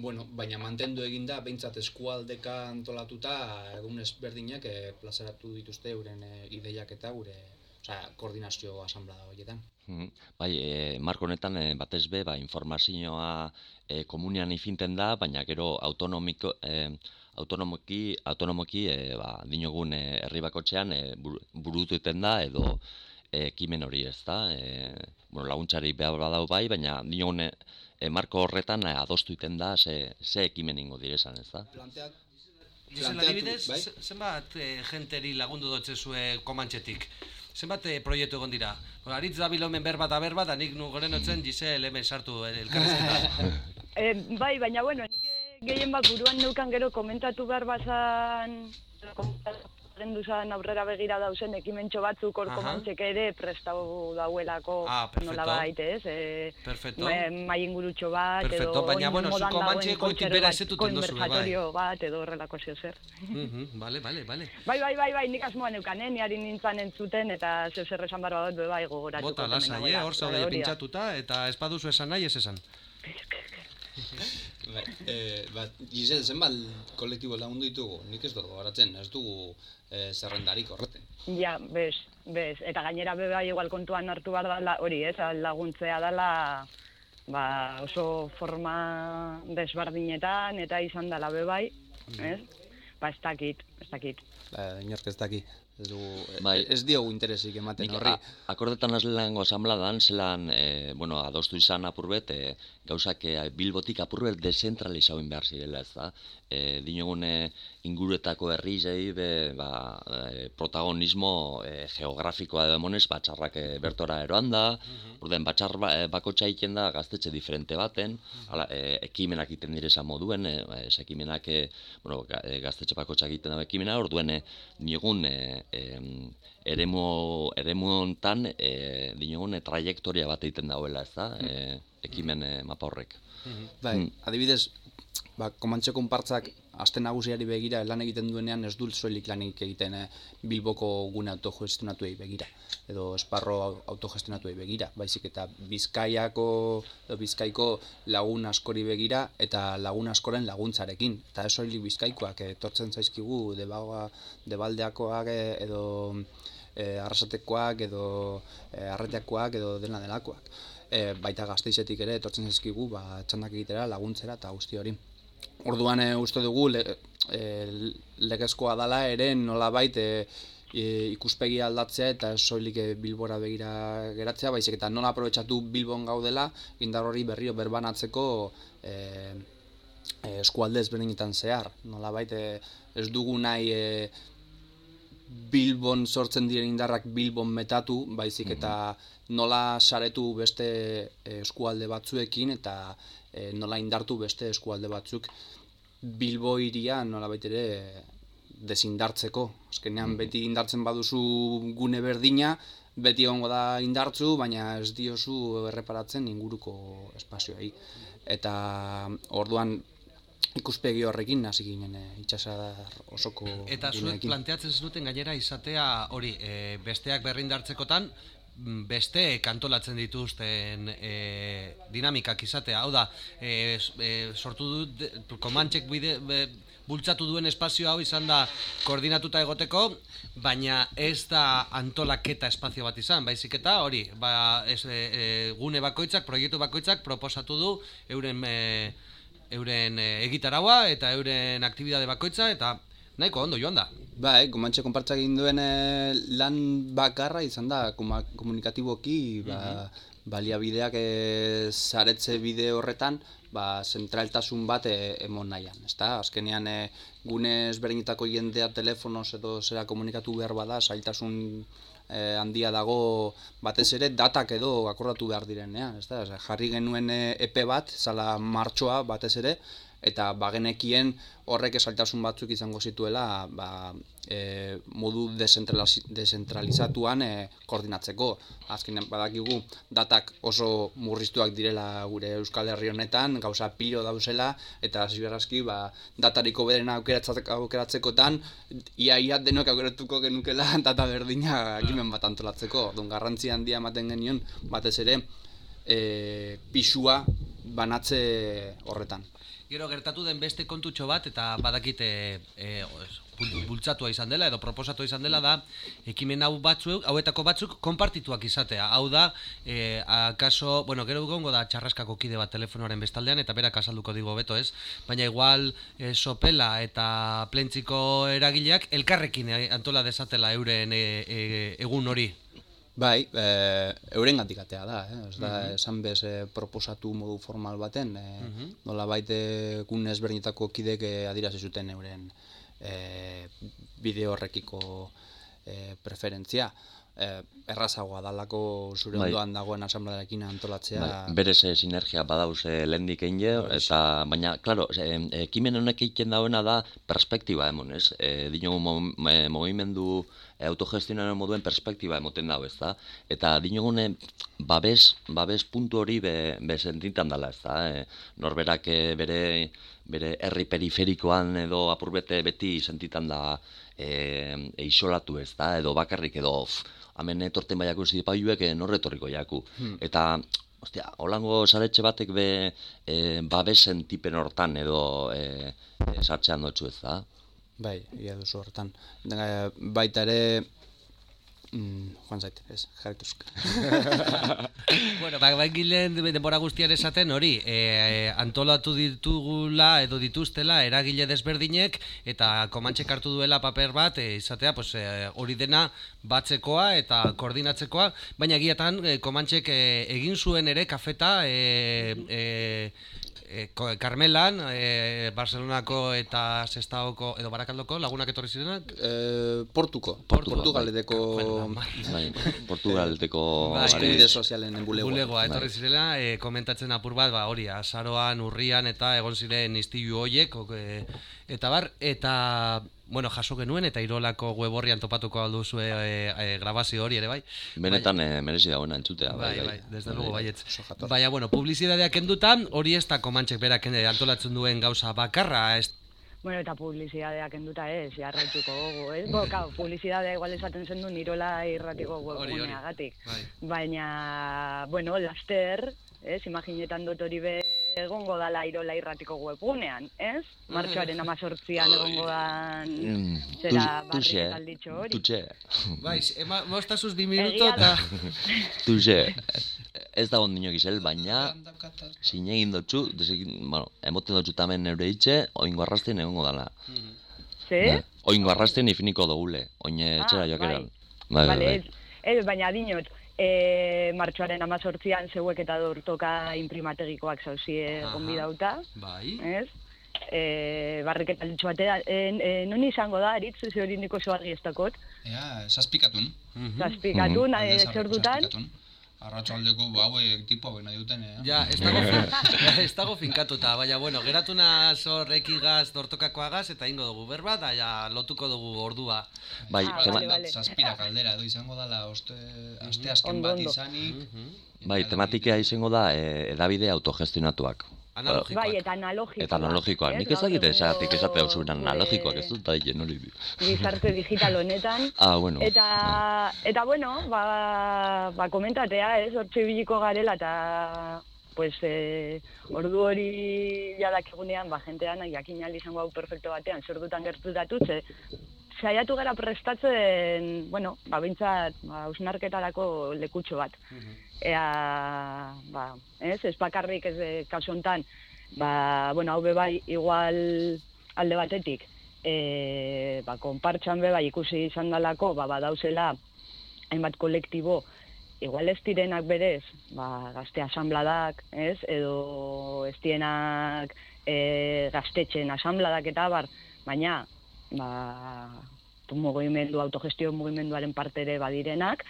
Bueno, baina mantendu egin da, behintzat eskualdeka antolatuta, egun ezberdinak e, plazaratu dituzte euren e, ideiak eta gure osea, koordinazio asamblea horietan. Mhm. Bai, e, marko honetan e, batez be, ba, informazioa e, komunian ifinten da, baina gero autonomiko, e, autonomoki, autonomoki e, ba, dinogun e, herri bakotxean e, buru- burutu egiten da edo e, ekimen hori ez da. E, bueno, laguntzari behar badau bai, baina dinogun e, e, marko horretan e, adostu egiten da ze, ze ekimen ingo direzan ez da. Planteat, Gisela, Planteatu, adibidez, bai? ze- zenbat eh, jenteri lagundu dotzezue komantxetik? Zenbat eh, proiektu egon dira? Aritz da bilomen berba eta berba, da nik nu goren otzen Gisele hemen sartu eh, elkarrizketa. Eh, bai, baina bueno, nik eh, gehien bat buruan neukan gero komentatu behar bazan, komentaren duzan aurrera begira dauzen ekimentxo batzuk Aha. komantxek ere prestau dauelako Ah, nola bait, ez? E, Perfecto. mai ingurutxo bat, Perfecto, edo baina, bueno, zu modan dagoen komantxek goitik kontzertu bera bat, ezetuten duzu, bai. konversatorio bat, edo horrelako zeo zer. Mhm, Vale, vale, vale. Bai, bai, bai, bai, nik asmoa neukan, eh? Niari nintzen entzuten eta zeu zer esan barba dut, bai, gogoratuko. Bota, lasai, eh? hor zaude da. pintxatuta, eta ez baduzu esan nahi, ez esan. Bai, e, ba, Gisel, zenbat kolektibo lagundu ditugu? Nik ez dut gogoratzen, ez dugu e, zerrendarik horreten. Ja, bez, bez. Eta gainera be bai igual kontuan hartu behar dela, hori, ez, laguntzea dela ba, oso forma desbardinetan eta izan dela be bai, ez? Ba, ez dakit, ez dakit. Ba, inork ez daki. Ez, dugu, Bai. ez diogu interesik ematen Nik horri. a- akordetan azlelango asambladan, zelan, e, bueno, adostu izan apurbet, e, gauzak e, bilbotik apurbet dezentralizauen behar zirela, ez da? E, dinogun e, inguruetako herrizei be, ba, e, protagonismo e, geografikoa demonez, batxarrak e, bertora eroan da, orden batxar ba, e, bakotxa egiten da gaztetxe diferente baten, hala, e, ekimenak egiten direza moduen, e, ez ekimenak, e, bueno, ga- gaztetxe bakotxa egiten da ekimena, orduen e, diogun e, em, eremu, eremu hontan e, dinogun e, trajektoria bat egiten dauela, ez da, e, ekimen e, mapa horrek. Bai, Mm. adibidez, ba, komantxe konpartzak aste nagusiari begira lan egiten duenean ez dut soilik lanik egiten eh, Bilboko gune autogestionatuei begira edo esparro au- autogestionatuei begira, baizik eta Bizkaiako edo Bizkaiko lagun askori begira eta lagun askoren laguntzarekin. Eta ez soilik Bizkaikoak eh, etortzen zaizkigu debagoa, debaldeakoak eh, edo e, arrasatekoak edo e, arreteakoak edo dena delakoak. E, baita gazteizetik ere etortzen zaizkigu ba, txandak egitera laguntzera eta guzti hori. Orduan e, uste dugu le, e, legezkoa dala ere nolabait e, e, ikuspegi aldatzea eta soilik e, Bilbora begira geratzea, baizik eta nola aprobetsatu Bilbon gaudela indar hori berriro berbanatzeko e, e, eskualde ezberdinetan zehar. Nolabait e, ez dugu nahi e, Bilbon sortzen diren indarrak Bilbon metatu, baizik eta nola saretu beste eh, eskualde batzuekin eta eh, nola indartu beste eskualde batzuk Bilbo iria nola ere desindartzeko. Azkenean beti indartzen baduzu gune berdina, beti egongo da indartzu, baina ez diozu erreparatzen inguruko espazioei. Eta orduan ikuspegi horrekin hasi ginen e, itxasadar osoko Eta zuek planteatzen zenuten gainera izatea hori, e, besteak berrindartzekotan, mm, besteek antolatzen dituzten e, dinamikak izatea. Hau da, e, e, sortu dut, komantxek bide, be, bultzatu duen espazio hau izan da koordinatuta egoteko, baina ez da antolaketa espazio bat izan, baizik eta hori, ba, ez, e, e, gune bakoitzak, proiektu bakoitzak proposatu du euren e, euren e, egitaraua eta euren aktibitate bakoitza eta nahiko ondo joan da. Bai, Komantxe konpartzak egin duen eh, lan bakarra izan da koma- komunikatiboki ba, baliabideak eh, saretze bide horretan ba, zentraltasun bat eh, emon nahian, ezta? Azkenean eh, gune ezberdinetako jendea telefonoz edo zera komunikatu behar bada, zailtasun e, handia dago batez ere datak edo akordatu behar direnean, ez da? Osea, jarri genuen e, epe bat, zala martxoa batez ere, eta bagenekien horrek esaltasun batzuk izango zituela ba, e, modu desentralizatuan e, koordinatzeko. Azkenean badakigu datak oso murriztuak direla gure Euskal Herri honetan, gauza pilo dauzela, eta ziberazki ba, datariko aukeratzak- aukeratzekotan, ia-ia denok aukeratuko genukela data berdina ekimen bat antolatzeko. Orduan garrantzi handia ematen genion, batez ere, e, pisua banatze horretan. Gero gertatu den beste kontutxo bat eta badakite e, bul- bultzatua izan dela edo proposatua izan dela da ekimen hau batzuk, hauetako batzuk konpartituak izatea. Hau da, e, akaso, bueno, gero gongo da txarraskako kide bat telefonoaren bestaldean eta berak azalduko digo beto ez, baina igual e, sopela eta plentziko eragileak elkarrekin antola desatela euren e, e, egun hori. Bai, e, euren atea da, eh? ez da, Mhm. esan bez e, proposatu modu formal baten, e, Mhm. nola baite gun ezberdinetako kidek e, adirazi zuten euren e, bideo horrekiko e, preferentzia. E, errazagoa dalako zure Bai. ondoan dagoen asambladarekin antolatzea. Bai, berez eh, sinergia badauz eh, lehendik einge, eta, baina, klaro, eh, ekimen honek egiten dauena da perspektiba emon, ez? E, dinogu mo, autogestionaren moduen perspektiba emoten dago, ez da? Eta dinogune babes, babes puntu hori be, be sentitan dela, ez da? E, norberak eh, bere, bere herri periferikoan edo apurbete beti sentitan da e, isolatu, ez da? Edo bakarrik edo, f, hemen etorten baiako zidipaiuek eh, norretorriko jaku. Hmm. Eta, ostia, holango saretxe batek be e, babesen tipen hortan edo e, e, sartzean dotzu ez da? Bai, ia duzu hortan. E, baita ere, mm, joan zait, ez, jarrituzk. bueno, ba, ba, gilen denbora guztian esaten hori, e, antolatu ditugula edo dituztela eragile desberdinek eta komantxek hartu duela paper bat e, izatea pues, e, hori dena batzekoa eta koordinatzekoa, baina egiatan e, komantxek e, egin zuen ere kafeta e, e, e, Carmelan, e, Barcelonako eta Sestaoko edo Barakaldoko lagunak etorri zirenak? E, Portuko, Portugal, Portugaleteko Bai, Portugaleteko... Bai, Eskubide eh, sozialen bulegoa. bulegoa Bai. etorri zirela, e, komentatzen apur bat, ba, hori, azaroan, urrian, eta egon ziren istilu hoiek, e, eta bar, eta, bueno, jaso genuen, eta irolako web horrian topatuko alduzue e, e, grabazio hori ere, bai. Benetan eh, merezi dagoena entzutea. Bai, bai, desde luego, baietz. Baina, bueno, publizitateak kendutan, hori ez da komantxek berak antolatzen duen gauza bakarra, ez Bueno, eta publizitatea kenduta ez, jarraituko gogo, ez? Bo, kau, publizitatea igual esaten zen du nirola irratiko webguneagatik. Bai. Baina, bueno, laster, ez? Imaginetan dut hori be egongo dala irola irratiko webgunean, ez? Martxoaren amazortzian egongo dan Mm, zera tuxe, barriketalditxo hori. Tutxe, Bai, ema, mostazuz bi minuto eta... tutxe. Ez da ondino gizel, baina zine egin dutxu, desekin, bueno, emoten dutxu tamen neure hitxe, oingo arrastien egongo dala. Ze? Bai, Oingo arrastien ifiniko dogule, oine etxera Ah, joakeran. bai. Bai, bai, bai. ez, ez, baina dinot, e, martxoaren amazortzian zeuek eta dortoka imprimategikoak zauzie Aha. gonbidauta, Bai. ez? E, barriketa litxo batera, e, e, non izango da, aritz, ze hori niko zo argi ez dakot. Ea, zazpikatun. Zazpikatun, mm zar- zer dutan, zazpikatun. Arratxaldeko ba, hauek tipo hauek nahi duten, eh? Ja, ez dago, ez dago finkatuta, baina, bueno, geratu naz hor ekigaz, dortokakoagaz, eta ingo dugu berba, da ja lotuko dugu ordua. Bai, Ah, tema, vale, vale. Zazpira kaldera edo izango dala oste, aste azken bat izanik. bai, tematikea izango da e, edabide autogestionatuak. Bai, eta analogikoa. Eta analogikoak. Nik ez dakit esatik esate hau zuen analogikoak, ez dut da hien hori. gizarte digital honetan. Ah, bueno. Eta, eta bueno, ba, ba komentatea, ez, hortxe biliko garela, eta pues, eh, ordu hori jadak egunean, ba, jentean, jakin izango hau perfecto batean, zer dutan gertutatu, ze, saiatu gara prestatzen, bueno, ba, bintzat, ba, ausnarketarako lekutxo bat. Ea, ba, ez, ez bakarrik ez eh, kasu hontan, ba, bueno, hau bai, igual alde batetik, e, ba, konpartxan be bai ikusi izan dalako, ba, badauzela hainbat kolektibo, igual ez direnak berez, ba, gazte asambladak, ez, edo ez dienak e, gaztetxen asambladak eta bar, baina, ba, mugimendu, autogestio mugimenduaren parte ere badirenak,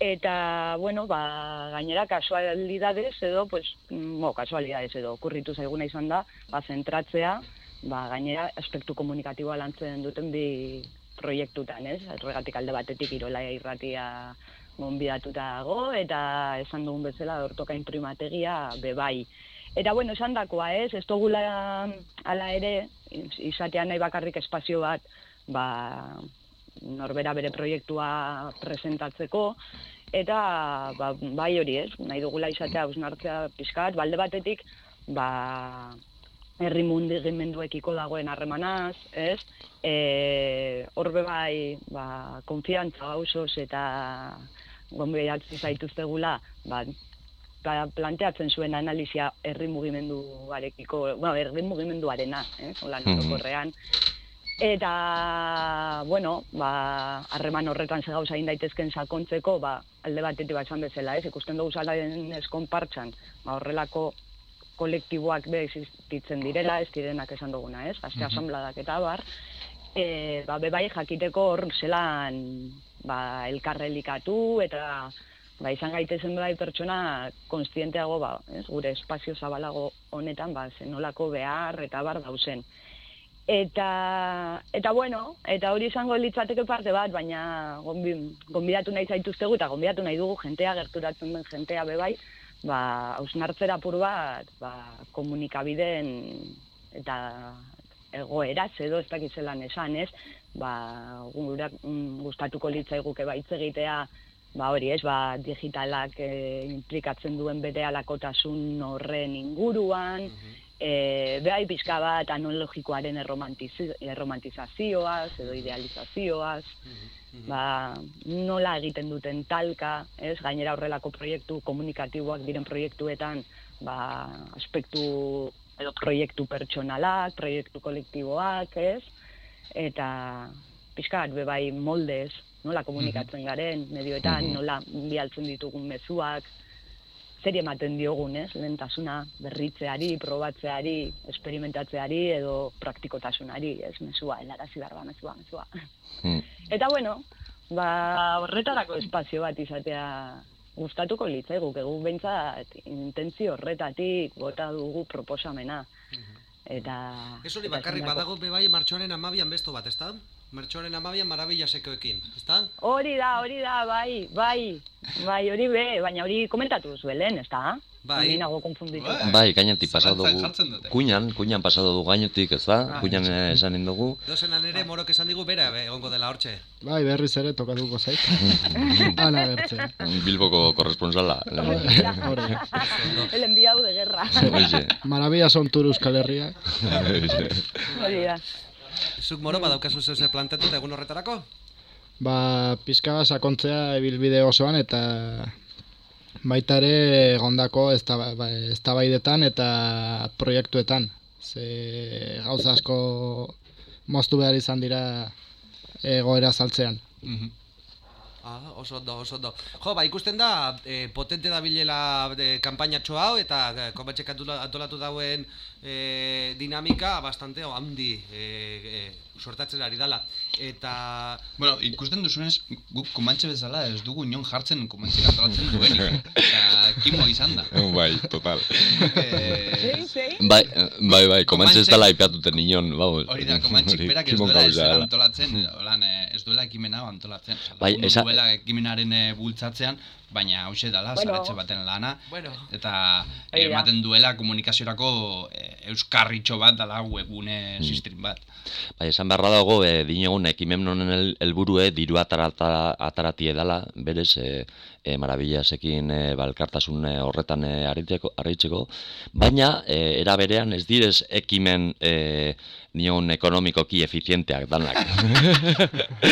Eta, bueno, ba, gainera kasualidades edo, pues, mm, bo, kasualidades edo, okurritu zaiguna izan da, ba, zentratzea, ba, gainera aspektu komunikatiboa lantzen duten bi proiektutan, ez? Horregatik alde batetik irola irratia gonbidatuta dago, eta esan dugun bezala dortoka imprimategia bebai. Eta bueno, esan dakoa, ez? Ez dugula ala ere, izatean nahi bakarrik espazio bat, ba, norbera bere proiektua presentatzeko, eta ba, bai hori ez, nahi dugula izatea hausnartzea pixkat, balde batetik, ba, herri mundigimenduekiko dagoen harremanaz, ez? E, horbe bai, ba, konfiantza gauzoz eta gonbidatzen zaituztegula, ba, planteatzen zuen analizia herri mugimenduarekiko, bueno, herri mugimenduarena, eh, hola Mhm. orokorrean. Eta, bueno, ba, harreman horretan ze gauza daitezken sakontzeko, ba, alde batetik bat esan bezala, ez, ikusten dugu zala ez konpartxan, ba, horrelako kolektiboak be existitzen direla, ez direnak esan duguna, ez, azte Mhm. asambladak eta bar, e, ba, bebai jakiteko hor zelan ba, elkarrelikatu eta ba, izan gaitezen bai pertsona konstienteago ba, ez, gure espazio zabalago honetan ba, zenolako behar eta bar dauzen. Eta, eta bueno, eta hori izango litzateke parte bat, baina gonbi, gonbidatu nahi zaituztegu eta gonbidatu nahi dugu jentea, gerturatzen den jentea bebai, ba, hausnartzera apur bat, ba, komunikabideen eta egoeraz edo ez dakit zelan esan, ez? Ba, mm, gustatuko litzaiguke baitz egitea, ba hori, ez? Ba, digitalak eh, implikatzen duen bere alakotasun horren inguruan, e, behai pixka bat analogikoaren erromantizi- erromantizazioaz edo idealizazioaz, ba, nola egiten duten talka, ez, gainera horrelako proiektu komunikatiboak diren proiektuetan, ba, aspektu edo proiektu pertsonalak, proiektu kolektiboak, ez, eta pixka bat bebai moldez, nola komunikatzen garen, medioetan, Mhm. nola bialtzen ditugun mezuak, zer ematen diogun, ez, lehentasuna berritzeari, probatzeari, esperimentatzeari edo praktikotasunari, ez, mezua, helarazi behar da, mezua, mezua. Hmm. Eta bueno, ba, horretarako espazio bat izatea gustatuko litzaigu, egu behintzat intentzio horretatik bota dugu proposamena. Eta... Ez hori bakarrik badago bebai martxoaren amabian besto bat, ezta? Martxoaren amabian marabillasekoekin, ezta? Hori da, hori da, bai, bai, bai, hori be, baina hori komentatu zuen lehen, ez da? Bai. Ni nago konfundituta. Bai, gainetik pasado Zalantzan dugu. Kuinan, kuinan pasado dugu gainetik, ez da? Ah, Kuinan eh, esan indugu. Dozenan ere morok esan digu bera be, egongo dela hortxe. Bai, berriz ere tokatuko zait. Ana bertzen. Bilboko korresponsala. El enviado de guerra. Marabia son Euskal Herria. Hori da. Zuk moro badaukazu zeu zer planteatuta egun horretarako? Ba, pizka bat sakontzea ibilbide osoan eta baita ere egondako ba- eztabaidetan eta proiektuetan. Ze gauza asko moztu behar izan dira egoera saltzean. Ah, oso ondo, oso ondo. Jo, ba, ikusten da, e, potente da bilela e, kampainatxo hau, eta e, komatxek antola- antolatu dauen e, dinamika bastante handi e, e, sortatzen ari dala. Eta... Bueno, ikusten duzunez, guk komantxe bezala ez dugu inon jartzen komantxek antolatzen duenik. Eta kimo izan da. Bai, total. Eh, Bai, bai, bai, komantxe ez Komantxe- dela ipatuten inon, bau. Hori da, komantxik Hori, berak ez duela ez antolatzen, holan, eh, ez duela ekimena antolatzen. Bai, esa- duela ekimenaren eh, bultzatzean, baina hause dela, Bueno. zaretxe baten lana, Bueno. eta ematen duela komunikaziorako eh, euskarritxo bat dela webgune Mm. sistrin bat. Bai, esan beharra dago, e, dinogun ekimen honen hel- helburue diru atarata, ataratie dela, berez, e, e, marabillasekin e, balkartasun e, horretan e, aritzeko, aritzeko, baina e, era berean ez direz ekimen e, dinogun ekonomikoki efizienteak danak.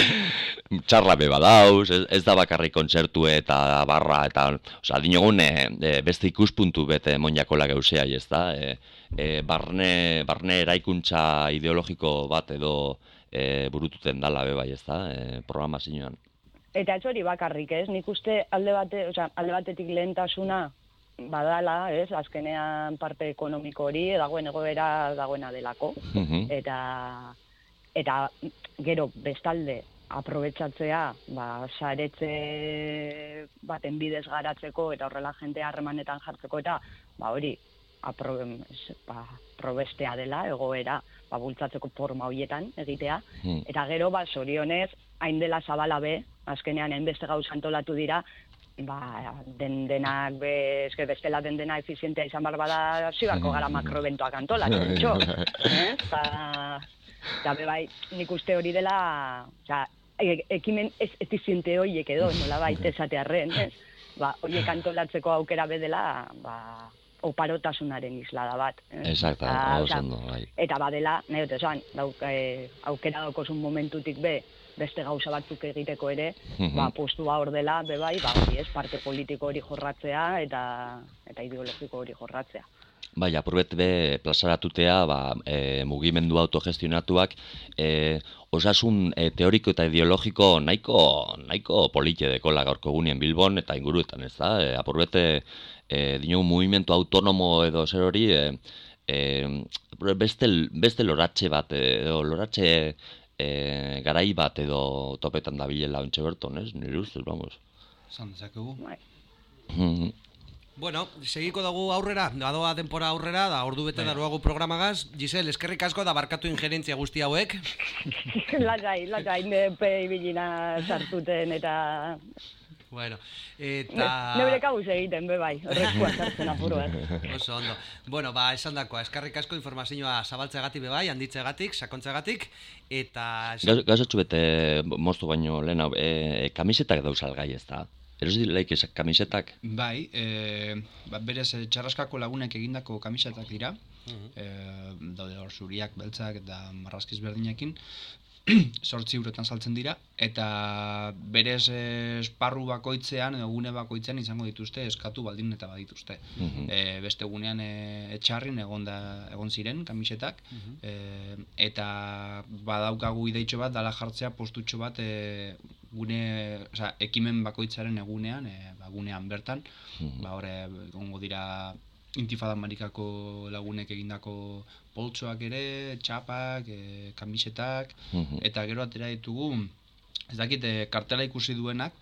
Txarra be badauz, ez, ez da bakarrik kontzertu eta barra eta, osea, dinogun e, beste ikuspuntu bete monjakola geusea, ez da? E, e, barne, barne eraikuntza ideologiko bat edo e, burututen dala be bai, ez da? E, programazioan. Eta ez hori bakarrik, ez? Nik uste alde, bate, osea, alde batetik lehentasuna badala, ez? Azkenean parte ekonomiko hori dagoen egoera dagoena delako. Mhm. Eta eta gero bestalde aprobetsatzea, ba, saretze baten bidez garatzeko eta horrela jente harremanetan jartzeko eta ba hori apro, es- ba, probestea dela egoera ba, bultzatzeko forma horietan egitea. Hmm. Eta gero, ba, sorionez, hain dela zabala be, azkenean hainbeste gauza antolatu dira, ba, den denak be, eske bestela den dena efizientea izan bar bada, zibarko gara makrobentoak antolatzen, txo. eh? Ta, eta bai, nik uste hori dela, oza, e- ekimen ez efiziente horiek edo, nola bai, esatearren, ez? Ba, horiek antolatzeko aukera bedela, ba, oparotasunaren islada bat. ez? Exacta, ondo, bai. Eta badela, nahi dut esan, dauk, eh, aukera daukozun momentutik be, beste gauza batzuk egiteko ere, Mhm. ba, postua hor dela, be bai, ba, hori ez, parte politiko hori jorratzea eta eta ideologiko hori jorratzea. Bai, apurbet be plazaratutea, ba, e, mugimendu autogestionatuak, e, osasun e, teoriko eta ideologiko nahiko, nahiko polite dekola gaurko egunien Bilbon eta inguruetan, ez da? E, apurbet, e, dinogu mugimendu autonomo edo zer hori, e, e, beste, beste loratxe bat, e, edo loratxe e, garai bat edo topetan dabilela ontxe berton, ez? Nire ustez, vamos. Zan dezakegu. Mhm. Bueno, segiko dugu aurrera, badoa denpora aurrera, da ordu bete daruagu programagaz. Giselle, eskerrik asko da barkatu ingerentzia guzti hauek. lasai, lasai, nepe ibilina sartuten eta Bueno, ne, eta... neure kabuz egiten, be bai, horrekua sartzen apuruan. Oso ondo. Bueno, ba, esan dakoa, eskarrik asko informazioa zabaltzegatik be bai, handitzegatik, sakontzegatik, eta... Gaz- Gazatxu bete moztu baino lehen, e, kamisetak dauz algai ez da? Erosi laik ezak kamisetak? Bai, e, ba, berez e, txarraskako lagunek egindako kamisetak dira. E, daude hor zuriak, beltzak eta marrazkiz berdinekin. sortzi eurotan saltzen dira, eta berez esparru bakoitzean edo gune bakoitzean izango dituzte eskatu baldin eta badituzte. Mhm. E, beste gunean e, etxarrin egon, da, egon ziren kamisetak, e, eta badaukagu ideitxo bat, dala jartzea postutxo bat e, gune, osea, ekimen bakoitzaren egunean, e, ba, gunean bertan, Mhm. ba, hor, egongo dira intifada marikako lagunek egindako poltsoak ere, txapak, e, kamisetak, Mhm. eta gero atera ditugu, ez dakit, e, kartela ikusi duenak,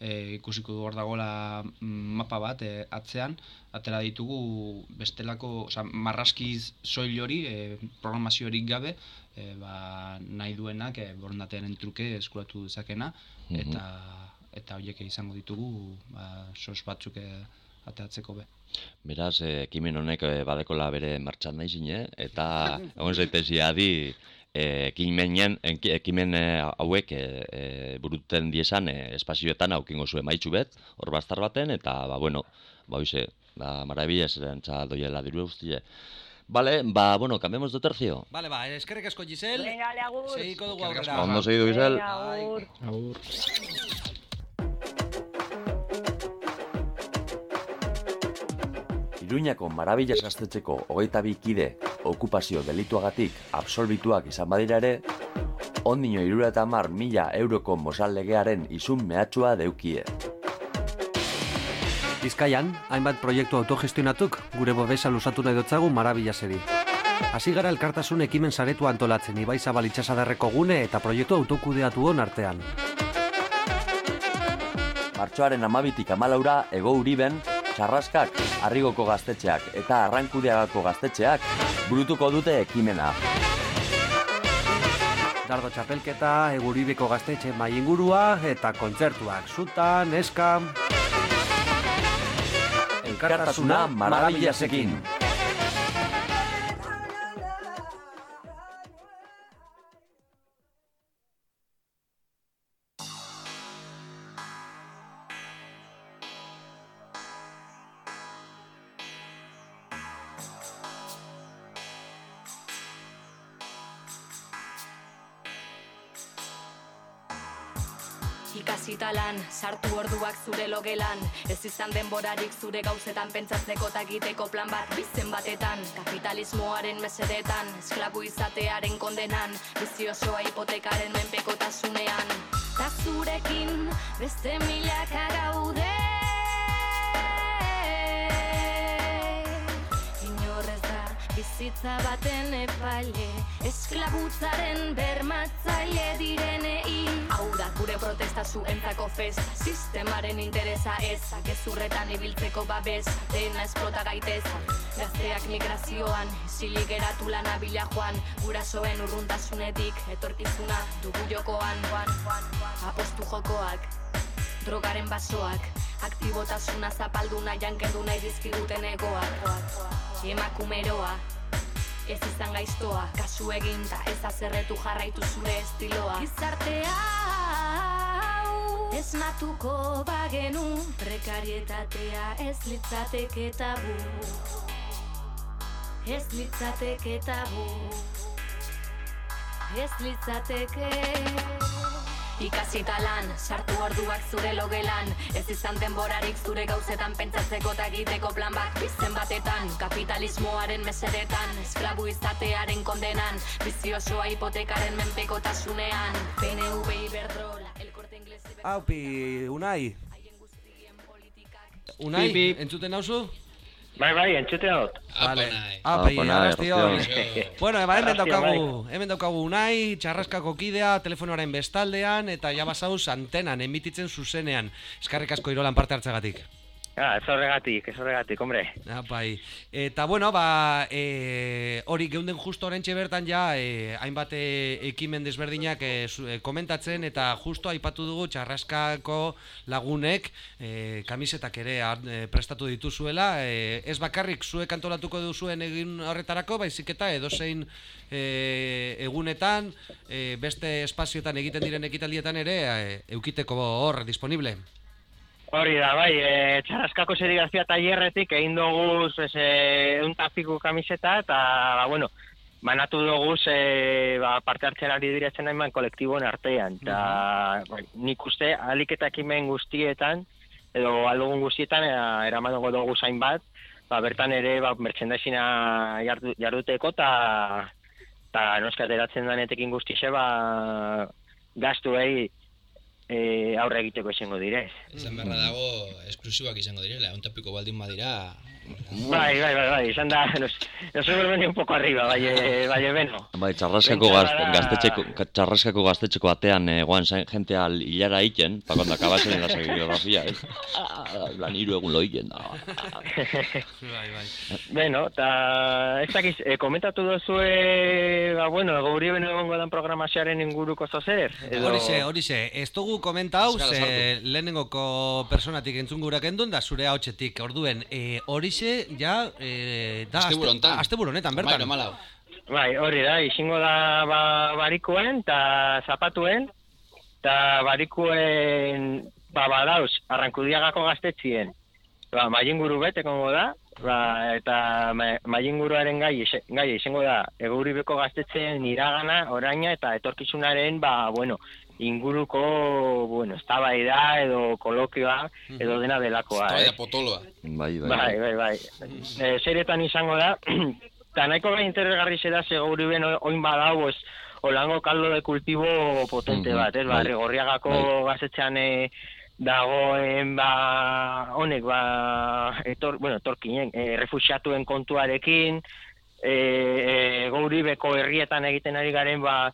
e, ikusiko du hor dagoela mm, mapa bat e, atzean, atera ditugu bestelako, oza, marraskiz soil hori, e, programaziorik gabe, e, ba, nahi duenak e, borondatearen truke eskuratu dezakena, Mhm. eta eta horiek izango ditugu ba, sos batzuk e, ateratzeko be. Beraz, eh, ekimen honek eh, badekola bere merchandising, eta egon zaitezi adi eh, ekimenen, ekimen eh, hauek eh, eh, buruten diesan eh, espazioetan aukingo zuen maitxu bet, hor bastar baten, eta, ba, bueno, ba, hoize, ba, marabila zerentza doiela diru guztie. Vale, ba, bueno, cambiemos de tercio. Vale, ba, eskerrik asko Giselle. Venga, ale, agur. Segiko dugu aurrera. Ondo segidu, Giselle. Venga, agur. Agur. Iruñako marabillas gaztetxeko hogeita bi kide okupazio delituagatik absolbituak izan badira ere, ondino irura eta mar mila euroko mosallegearen izun mehatxua deukie. Bizkaian, hainbat proiektu autogestionatuk gure bobesa lusatu nahi dotzagu marabilaseri. Hasi gara elkartasun ekimen saretu antolatzen Ibai Zabal itxasadarreko gune eta proiektu autokudeatu hon artean. Martxoaren amabitik amalaura ego uriben, sarraskak, arrigoko gaztetxeak eta arrankudeagako gaztetxeak burutuko dute ekimena. Dardo txapelketa, eguribiko gaztetxe mai ingurua eta kontzertuak. Zutan, eska... Elkartasuna marabilasekin. Sartu orduak zure logelan. Ez izan denborarik zure gauzetan pentsatzeko eta egiteko plan bat bizen batetan. Kapitalismoaren mesedetan, esklabu izatearen kondenan Bizi osoa hipotekaren menpekotasunean. Ta zurekin beste milaka gaude Bizitza baten epaile Esklabutzaren bermatzaile direnei. Hau da gure protesta zuentzako festa Sistemaren interesa eza Gezurretan ibiltzeko babes. Dena esplota gaiteza Gazteak migrazioan Isilik geratu lan abila joan. Gurasoen urruntasunetik Etorkizuna dugu jokoan. Apostu jokoak drogaren basoak. Aktibotasuna zapaldu nahian kendu nahi dizkiguten egoak. Emakumeroa, ez izan gaiztoa. Kasu egin ta ez azerretu jarraitu zure estiloa. Gizartea esnatuko bagenu. Prekarietatea ez litzateke tabu. Ez litzateke tabu. Ez litzateke Ikasita lan, sartu orduak zure logelan Ez izan denborarik zure gauzetan pentsatzeko eta egiteko plan bat Bizen batetan, kapitalismoaren mesedetan Esklabu izatearen kondenan Bizi osoa hipotekaren menpekotasunean PNV Iberdrola, el corte inglés Aupi, Unai. Unai, Pi, pi. entzuten nauzu? Bai, bai, entzute dut. Vale. Apa, Apai, arrastion. Bueno, eba, hemen daukagu, hemen daukagu Unai, txarraskako kidea, telefonoaren bestaldean, eta ja basauz antenan, emititzen zuzenean. Eskarrik asko irolan parte hartzagatik. Ah, ez horregatik, ez horregatik, hombre. Apai. Eta bueno, ba, e, hori geunden justo orentxe bertan ja, e, hainbat e, ekimen desberdinak e, e, komentatzen, eta justo aipatu dugu txarraskako lagunek e, kamisetak ere e, prestatu dituzuela, e, ez bakarrik zuek antolatuko duzuen egin horretarako, baizik eta edozein e, egunetan, e, beste espazioetan egiten diren ekitaldietan ere, e, eukiteko hor disponible. Hori da, bai, e, txarraskako serigazia tailerretik egin dugu e, un tapiku kamiseta, eta, ba, bueno, banatu dugu e, ba, parte hartzen ari diretzen hainbat kolektiboen artean. Eta bai, nik uste, alik eta ekimen guztietan, edo aldugun guztietan, e, eraman dugu zain bat, ba, bertan ere ba, merchandisina jardu, jarduteko, eta eta noska ateratzen danetekin guztixe, ba, gastuei e, aurre egiteko izango dire. Esan beharra dago, esklusiboak izango direla, un topiko baldin badira... Bai, bai, bai, bai, izan da, nos, nos hemos venido un poco arriba, bai, eh, bai, beno. Bai, txarraskako, gazte, gaztetxeko, ka- txarraskako gaztetxeko batean egoan zen jentea hilara egiten, pa cuando acabasen la serigrafía, ez? Ah, lan hiru egun lo egiten da. bai, bai. Beno, eta ez dakiz, e, komentatu duzue, ba, bueno, gauri beno egongo dan programazioaren inguruko zozer? Horixe, horixe, ez dugu komentau, ze lehenengoko personatik entzun gurak endun, da zure hautsetik, orduen, e, horixe, ja, e, da, Asteburu hontan. asteburu honetan, bertan. Amairo, malau. Bai, hori da, izango da ba, barikuen eta zapatuen, eta barikuen ba, badauz, arrankudiagako gaztetxien. Ba, maien bet egongo da, ba, eta ma, maien gai, gai izango da, eguribeko gaztetxeen iragana, oraina eta etorkizunaren, ba, bueno, inguruko, bueno, eztabaida edo kolokioa, edo dena delakoa, eh? Eztabaida potoloa. Bai, bai. Bai, bai, bai. E, seretan izango da, eta nahiko gai interesgarri zera ze gauri ben oin badau, es, olango kaldo de cultivo potente bat, ez, ba, bai. Rigorriagako Bai. gazetxean e, dagoen, ba, honek, ba, etor, bueno, etorkinen, e, refusiatuen kontuarekin, e, e, gauri beko herrietan egiten ari garen, ba,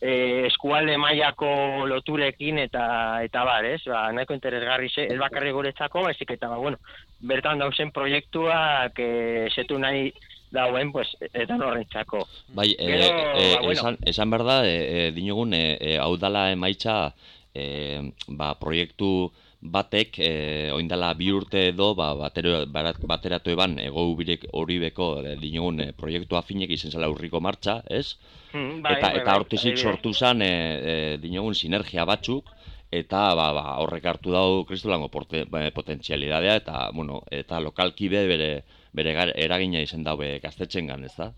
e, eskualde mailako loturekin eta eta bar, ez? Ba, nahiko interesgarri ze, ez bakarri guretzako, baizik eta ba, bueno, bertan dauzen proiektuak e, setu nahi dauen, pues, eta horrentzako. Bai, e, Gero, e, ba, bueno. esan, esan behar da, e, e, dinogun, e, e, hau dala emaitza, e, ba, proiektu batek, e, oindala bi urte edo, ba, batero, barat, bateratu eban, ego ubirek hori beko, e, dinogun, e, proiektu afinek izen zela urriko martxa, ez? Mm, bai, eta bai, eta bai, hortizik sortu zen, e, e, dinogun, sinergia batzuk, eta ba, ba, horrek hartu dau kristolango ba, potentzialidadea, eta, bueno, eta lokalki be bere, bere eragina izen daue gaztetxengan, ez da?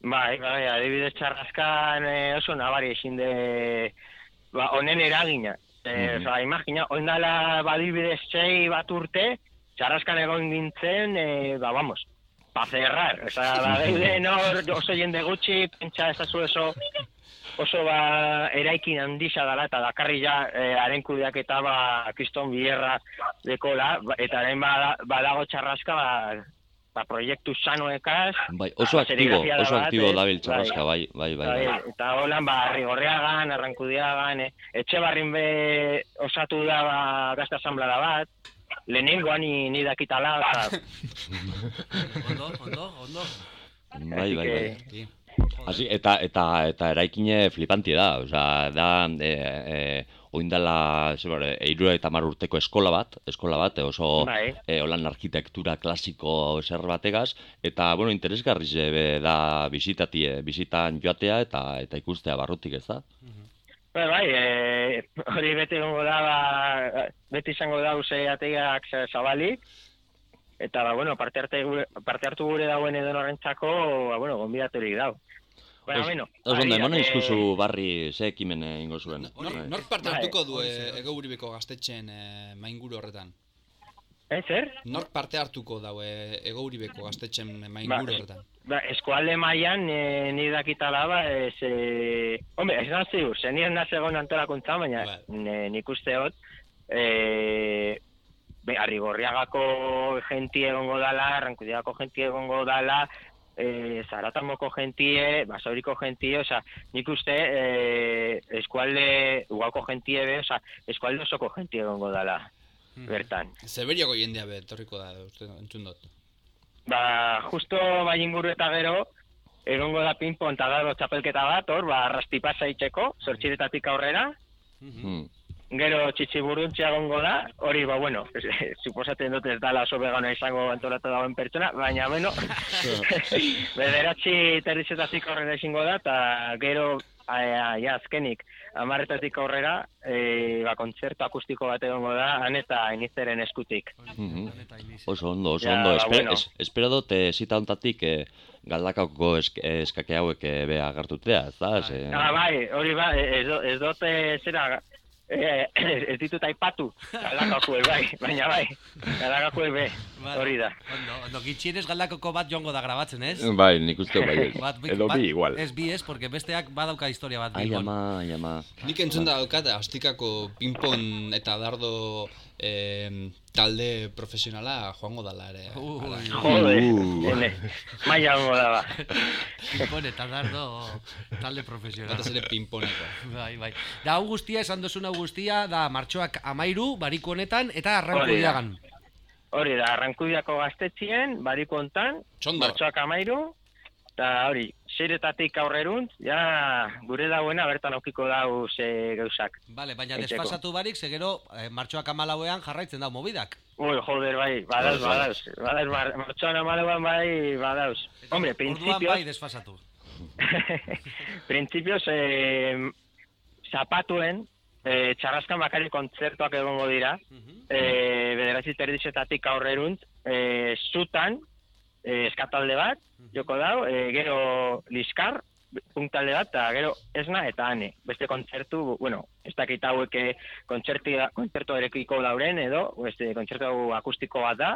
Bai, bai, adibidez txarraskan eh, oso nabari ezin de ba, honen eragina. E, Mhm. Osa, imagina, oindala badibidez sei bat urte, txarraskan egon gintzen, e, ba, vamos, pa cerrar. Osa, ba, deuden hor, oso jende gutxi, pentsa ezazu oso, oso ba, eraikin handiza dela, eta dakarri ja, e, haren kudeak eta ba, kriston bierra dekola, ba, eta haren bada, badago txarraska, ba, ba, proiektu sanoekaz, Bai, oso ba, aktibo, da oso bat, aktibo ez? dabil txarraska, bai, bai, bai. bai. Eta holan, ba, rigorreagan, arrankudiagan, eh? etxe barrin be osatu da ba, gazta asamblea bat, lehenengoan ni, ni dakitala, oza, Ondo, ondo, ondo. Bai, bai, bai. Así, eta, eta, eta eraikine flipanti da, osea, da, e, e, oindala, eirura eta mar urteko eskola bat, eskola bat, e, oso Bai. e, holan arkitektura klasiko zer bategaz, eta, bueno, interesgarri ze da bisitati, e, bisitan joatea eta eta ikustea barrutik ez da? Bai, bai, e, hori beti egongo da, ba, beti izango da uze ategiak za- zabalik, eta, ba, bueno, parte, arte, parte hartu gure dauen edo norrentzako, ba, bueno, gonbidaturik dau. Baina, Os- bueno, Oso ondo, eman eh, izkuzu barri ze ekimen egingo zuen. Nor, Bai. nork parte Bai, hartuko du e, da. ego uribeko gaztetxen e, mainguru horretan? Eh, zer? Nork parte hartuko dau e, ego uribeko gaztetxen Ba, mainguru horretan? Ba, eskualde mailan e, ni dakitala ba, ez, e, hombre, ez da ziur, zen nien naz egon antolakuntza, baina ne, nik uste hot, e, be, arrigorriagako jentie egongo dala, arrankudiagako jentie egongo dala, e, zaratamoko jentie, basauriko jentie, oza, nik uste e, eskualde, ugako jentie be, oza, eskualde osoko jentie egongo dala, bertan. Zeberiako jendea be, etorriko da, uste, entzun dut. Ba, justo bai inguru eta gero, egongo da pinpon eta gero txapelketa bat, hor, ba, rastipasa itxeko, sortxiretatik aurrera, Hmm. Gero txitxiburuntzia egongo da, hori, ba, bueno, suposatzen dut ez dala oso vegana izango antolatu dagoen pertsona, baina, bueno, bederatzi terrizetatik aurrera izango da, eta gero, aia, ja, azkenik, amarretatik aurrera, e, ba, kontzertu akustiko bat egongo da, han eta inizteren eskutik. Mhm. Oso ondo, oso Ja, ondo. ba, Espe, bueno. es, espero dut, eh, zita hontatik eh, galdakako esk, eskake hauek eh, be agertutea, ez da? Ah, bai, hori ba, ez, do- ez dut eh, zera, eh, ez ditut aipatu, galakakue bai, baina bai, galakakue be, hori da. Ondo, ondo, gitxienez galdakoko bat joango da grabatzen, ez? Bai, nik uste bai, ez. Bat, Edo bi igual. Ez bi ez, porque besteak badauka historia bat. Ai ama, ai ama. Nik entzun da daukat, astikako pinpon eta dardo em, talde profesionala joango dala ere. Jode, Uh. ene, maia hongo da ba. Pinpon eta dardo talde profesional. Batez ere pinponeko. Bai, bai. Da, hau guztia, esan duzun hau guztia, da martxoak amairu, bariko honetan, eta arranku Hori da. diagan. Hori da, arrankudiako gaztetxien, bariko hontan, martxoak amairu, eta hori, seiretatik aurreruntz, ja, gure dauena bertan aukiko dau ze gauzak. Vale, baina Egiteko. desfasatu barik, segero, eh, martxoak amalauean jarraitzen da mobidak. Ui, joder, bai, badauz, badauz, badauz, mar- martxoan amaleuan bai, badauz. Hombre, Orduan principios, bai desfasatu. principios, eh, zapatuen, eh, txarraskan bakari kontzertuak egongo dira, eh, bederatzi terdizetatik aurreruntz, eh, zutan, eh, eskatalde bat, joko dau, eh, gero liskar, punktalde bat, eta gero esna eta ane. Beste kontzertu, bueno, ez dakit hauek eh, kontzertia, kontzertu erekiko dauren edo, beste kontzertu akustiko bat da.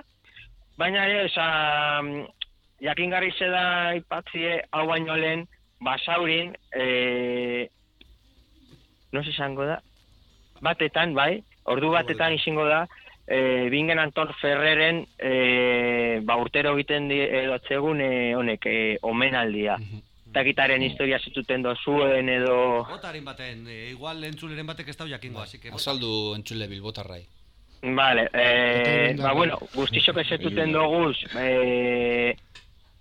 Baina ere, esan, jakingarri ze da ipatzie hau baino lehen, basaurin, eh, no se izango da, batetan, bai, ordu batetan izango da, e, bingen Anton Ferreren e, ba, urtero egiten di, edo atzegun e, honek, e, omenaldia. Takitaren historia zituten dozuen edo... Botaren baten, eh, igual entzuleren batek ez dau jakingo, así que... Azaldu entzule bilbotarrai. Vale, eh, Eta ba, bueno, guztixok esetuten doguz, eh,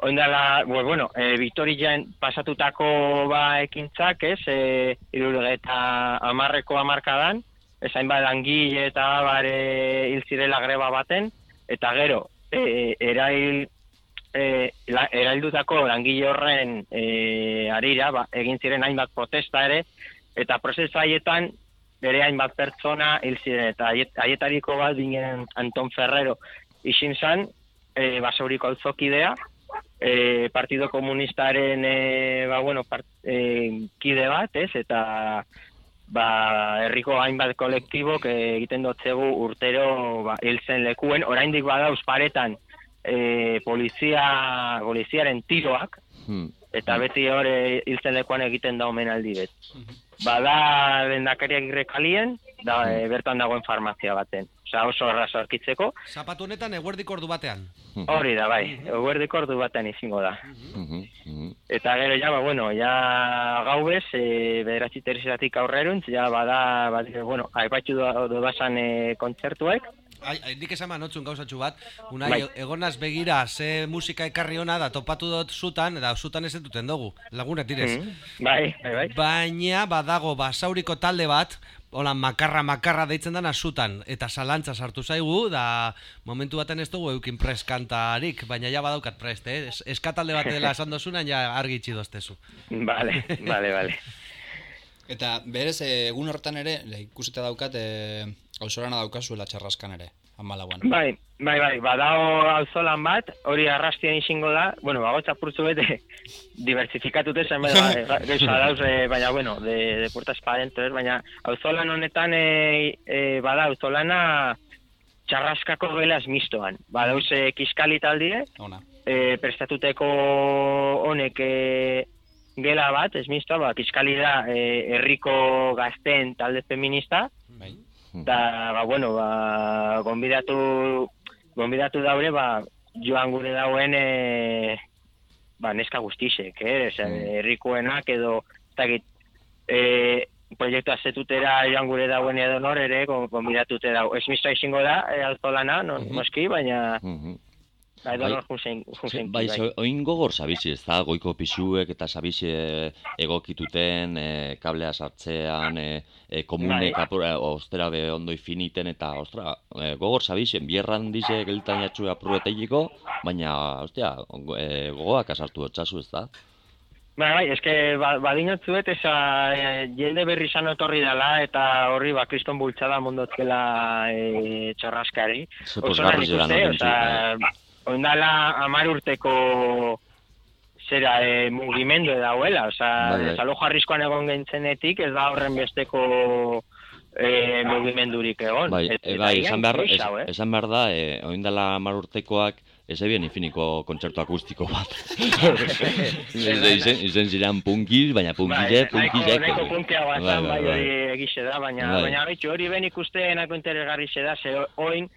oindala, bueno, bueno eh, Victorian pasatutako ba ekintzak, ez, eh, eta amarreko amarkadan, ez hainbat langile eta bare hil zirela greba baten, eta gero, eh, erail, eh, la, eraildutako langile horren eh, arira, ba, egin ziren hainbat protesta ere, eta prozesu haietan bere hainbat pertsona hil ziren, eta haiet- haietariko bat binen Anton Ferrero isin zan, e, basauriko auzokidea, e, Partido Komunistaren e, ba, bueno, part, e, kide bat, ez, eta ba, herriko hainbat kolektibok e, egiten dotzegu urtero ba, hil zen lekuen, oraindik badauz paretan e, polizia, poliziaren tiroak, Hmm. eta beti hor e, hiltzen lekuan egiten da omenaldi bet. Bada lendakariak irrekalien, da, e, bertan dagoen farmazia baten. Osea, oso erraz aurkitzeko. Zapatu honetan eguerdiko ordu batean. Hori da, bai, eguerdiko ordu batean izango da. Eta gero, ja, ba, bueno, ja gaubez, e, bederatzi terceratik aurreruntz, ja, bada, bat, bueno, aipatxu du basan e, kontzertuek, Ai, ai, nik esan manotzun gauzatxu bat, unai, Bai. egonaz begira, ze musika ekarri hona da, topatu dut zutan, eta zutan ez duten dugu, lagunak direz. Mhm. Bai, bai, bai. Baina badago basauriko talde bat, hola makarra makarra deitzen dana zutan, eta salantza sartu zaigu, da momentu baten ez dugu eukin pres kantarik, baina ja badaukat prest, eh? Es, eskatalde bat dela esan dozunan, ja argi itxi doztezu. Vale, vale, vale. Eta berez, eh, egun horretan ere, ikusita daukat, e, ausorana daukazuela txarraskan ere, amalauan. Bai, bai, bai, badago auzolan bat, hori arrastien izango da, bueno, bagotza purtzu bete, diversifikatute zen, bai, bai, gauza dauz, eh, baina, bueno, de, de puertas pa dentro, baina auzolan honetan, e, e, bada auzolana txarraskako gelaz mistoan. Badauz, e, kiskali taldie, Ona. e, prestatuteko honek e, gela bat, ez mistoa, ba, kiskali da e, herriko gazten talde feminista, Da, ba, bueno, ba, gonbidatu, gonbidatu daure, ba, joan gure dauen, e, ba, neska guztisek, eh? Ose, herrikoenak edo, ez e, proiektu azetutera joan gure dauen edo nor ere, gon- gonbidatute dau. Ez mistoa izango da, e, alzolana, no, noski, baina, ba, edo Bai. nor junzen, junzen, Bai, bai. oin gogor sabizi, ez da, goiko pisuek eta sabizi e, egokituten, e, kablea sartzean, e, e, komunek Bai. apura, ostera be ondo ifiniten, eta, ostra, e, gogor sabizien, bierran dize geltan jatxu apurreteiko, baina, ostia, e, gogoak asartu otxasu, ez da? Ba, bai, eske ba, badinotzuet esa e, jende berri izan etorri dela eta horri ba kriston bultzada mondotzela e, txorraskari. Ze Oso pozgarri oindala amar urteko zera e, mugimendu dauela, osea, Bai, bai. desalo jarrizkoan egon gentzenetik ez da horren besteko e, mugimendurik egon. Bai, e, bai, esan behar, es, esan behar da, e, oin dela hamar urtekoak, ez ebien infiniko kontzertu akustiko bat. izen, izen, ziren punkiz, baina punkize, Bai, nahiko, punkizek. nahiko punkia guazan, bai, hori egixe da, baina, Bai. baina gaitxu, hori ben ikuste nahiko interesgarri da, ze oin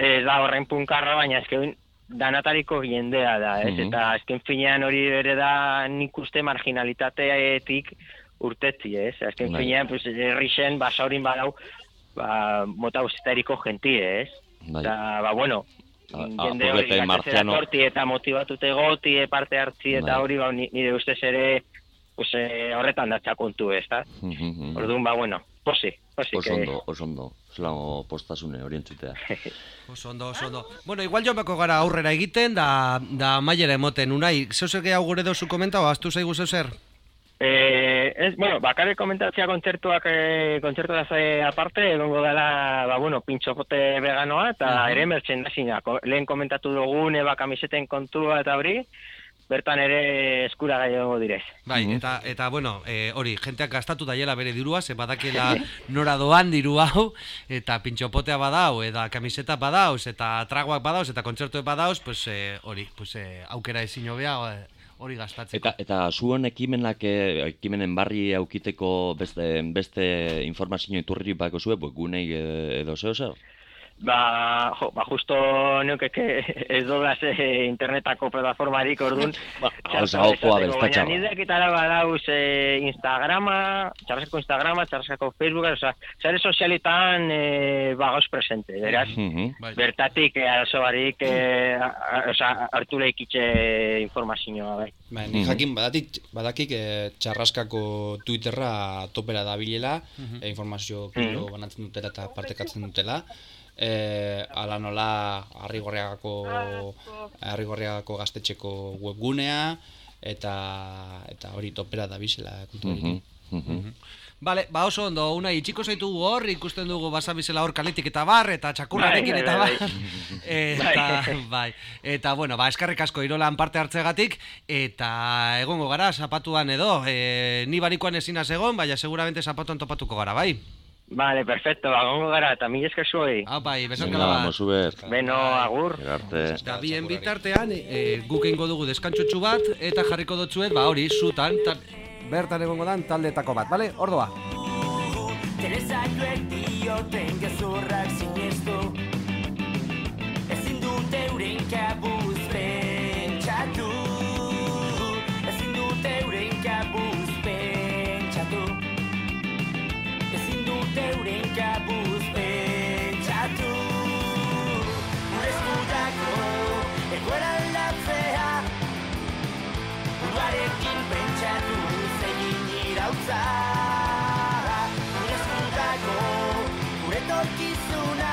ez da horren punkarra, baina eske oin danatariko jendea da, ez? Mhm. Eta azken finean hori bere da nik uste marginalitateetik urtetzi, ez? Azken Bai. finean, pues, herrixen, basaurin badau, ba, mota guztetariko gentie, ez? Bai. Eta, ba, bueno, A- jende hori martziano- torti eta motibatute goti, e, parte hartzi eta Bai. hori, ba, ni- nire ustez ere, pues, eh, horretan datza kontu, ez da? Mhm. Orduan, ba, bueno, posi, posi. Oso que- ondo, oso ondo, zelango postasune hori entzutea. Oso ondo, oso ondo. Bueno, igual joanbako gara aurrera egiten, da, da maiera emoten. Unai, zeuzer gehiago gure dozu komenta, o aztu zaigu zeuzer? Eh, ez, bueno, bakarrik komentatzea kontzertuak, eh, kontzertu da ze aparte, egongo dela, ba, bueno, pintxopote veganoa, eta Mhm. ere merchandising Lehen komentatu dugun, eba kamiseten kontua eta hori, bertan ere eskuragai egongo direz. Bai, eta, eta bueno, e, hori, jenteak gastatu daiela bere dirua, ze badakela nora doan diru hau, eta pintxopotea badau, eta kamiseta badauz, eta tragoak badauz, eta kontzertuek badauz, pues e, hori, pues e, aukera ezin hobea e, hori gastatzeko. Eta, eta zuen ekimenak, ekimenen barri aukiteko beste, beste informazio iturri bako zue, gunei eh, edo zeo zer? Ba, jo, ba justo neukeke ez dodaz eh, internetako plataformarik orduan. Ba, oza, okoa esateko, beltatxa Baina nire kitara badauz eh, Instagrama, txarraskako Instagrama, txarraskako Facebooka, oza, sare sozialetan eh, bagauz presente, beraz. Mhm. Bertatik, eh, arazo barik, a- oza, hartu lehikitxe informazioa, bai. Ba, nik jakin badatik, badakik eh, txarraskako Twitterra topera dabilela, Mhm. e, informazio kilo Mhm. banatzen dutela eta partekatzen dutela. E, ala nola Arrigorriagako Arrigorriagako gaztetxeko webgunea eta eta hori topera dabizela kontu hori. Mhm. Vale, ba oso ondo, una itxiko zaitugu hor, ikusten dugu basabizela hor kaletik eta bar, eta txakurrarekin Bai, eta bai, bar. bai. eta, Bai. bai, eta bueno, ba, eskarrik asko irolan parte hartzegatik, eta egongo gara, zapatuan edo, e, ni barikoan ezinaz egon, baina seguramente zapatuan topatuko gara, bai? Vale, perfecto, ba, gongo gara, eta mil esker zuei. Ah, bai, besan Venga, mozu ber. Beno, agur. Arte. Eta bien bitartean, e, guk eingo dugu deskantxotxu bat, eta jarriko dotzuet, ba hori, zutan, ta, bertan egongo dan taldeetako bat, bale? Ordoa. Telesaioek dioten gezurrak sinestu Ezin dute euren kabuz kabuz pentsatu Gure eskutako egoera aldatzea Buruarekin pentsatu zegin irautza Gure eskutako gure torkizuna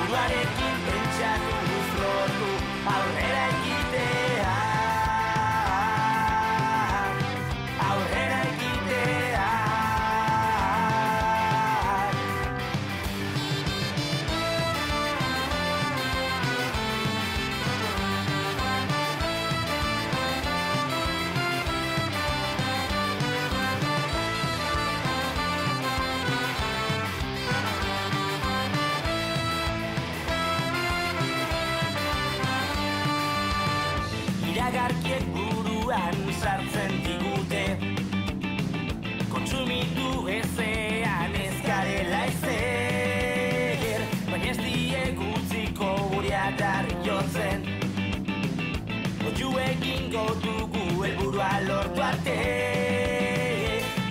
Buruarekin pentsatu lortu aurrera egitea lortu arte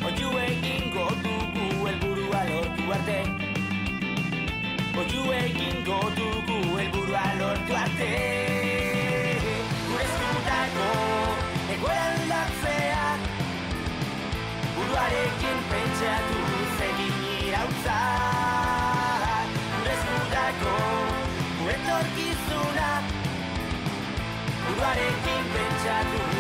Oiu egingo dugu helburua lortu arte Oiu egingo dugu helburua lortu arte Gure eskutako egoera aldatzea Buruarekin pentsatu zegin irautza. Gure eskutako gure torkizuna Buruarekin pentsatu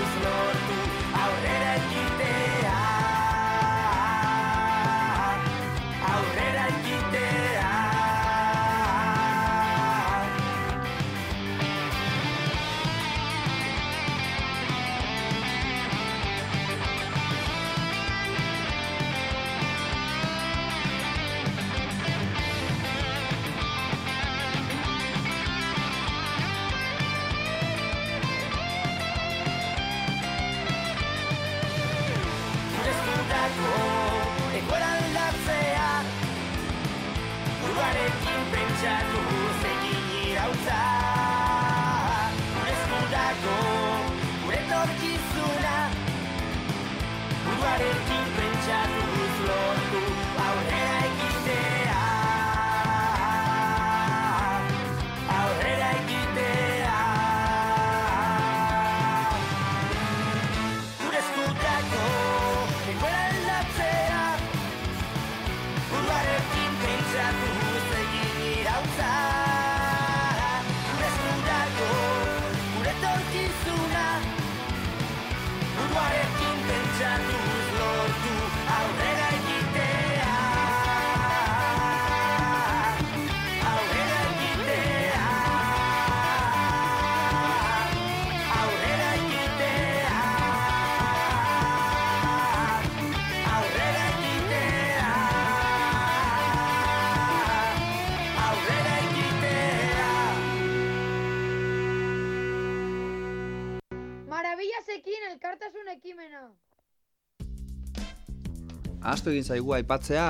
Ahaztu egin zaigu aipatzea,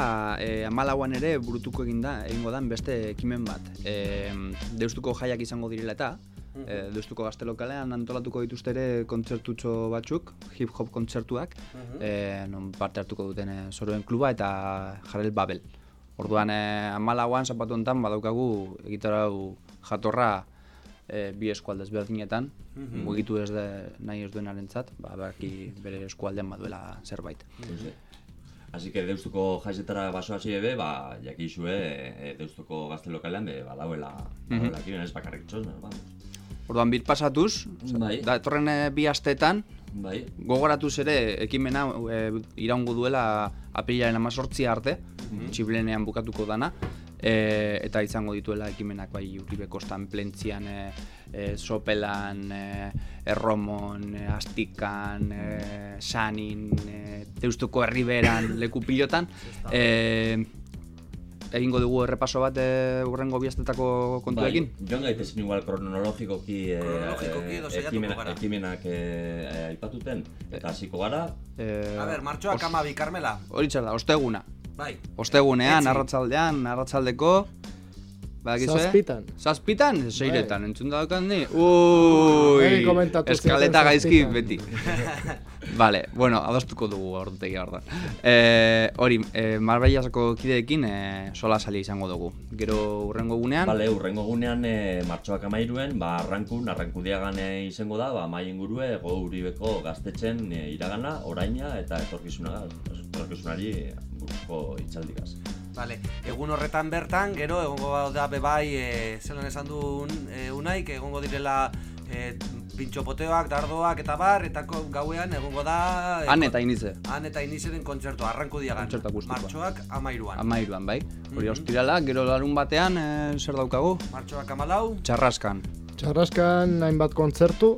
e, amalauan ere burutuko egin da, egingo dan beste ekimen bat. E, deustuko jaiak izango direla eta, e, deustuko gazte lokalean antolatuko dituzte ere kontzertutxo batzuk, hip-hop kontzertuak, e, non parte hartuko duten e, Zoroen kluba eta Jarel Babel. Orduan, e, amalauan, zapatu honetan, badaukagu egitarau jatorra e, bi eskualdez berdinetan, Mhm. mugitu ez de, nahi ez duenarentzat, ba, baki bere eskualdean baduela zerbait. Así que deustuko jaizetara baso hasi ebe, ba, jakizue, e, deustuko gazte lokalean, be, badauela, Mhm. badauela kiren ez bakarrik txosner, vamos. Orduan bit pasatuz, Bai. da etorren eh, bi astetan, Bai. gogoratuz ere ekimena e, iraungo duela aprilaren amazortzia arte, Mhm. txiblenean bukatuko dana, e, eta izango dituela ekimenak bai Uribe Kostan, Plentzian, e, e, Sopelan, e, Erromon, e, Astikan, e, Sanin, e, Deustuko Herriberan, leku pilotan, e, egingo dugu errepaso bat e, urrengo biaztetako kontuekin. Bai, joan gaitezen igual kronologikoki, eh, Kronologikoki edo eh, ekimena- gara. ekimenak eh, aipatuten, eta hasiko gara. E, A ber, martxoak os- amabi, Carmela. Hori txar da, osteguna. Bai. Ostegunean, arratzaldean, arratzaldeko... Badakizue? Zazpitan. Zazpitan? Bai. Seiretan, entzun daukat ni? Ui, eskaleta gaizki beti. Vale, bueno, adostuko dugu ordutegi orduan. Eh, hori, eh, Marbellako kideekin eh, sola sali izango dugu. Gero urrengo gunean... Bale, urrengo gunean e, martxoak amairuen, ba, arrankun, arrankudiagan e, izango da, ba, mai ingurue, go uribeko gaztetxen e, iragana, oraina eta etorkizuna, etorkizunari buruzko itxaldigaz. Vale, egun horretan bertan, gero egongo da bebai, e, zelan esan duen e, unaik, egongo direla e, pintxopoteoak, dardoak eta bar, eta gauean egongo da... e, Han eta inize. Han eta inizeren kontzertu, arranku diagan. Kontzertu akustikoa. Martxoak amairuan. Amairuan, bai. Hori Mhm. ostirala, gero larun batean, eh, zer daukagu? Martxoak amalau. Txarraskan. Txarraskan hainbat kontzertu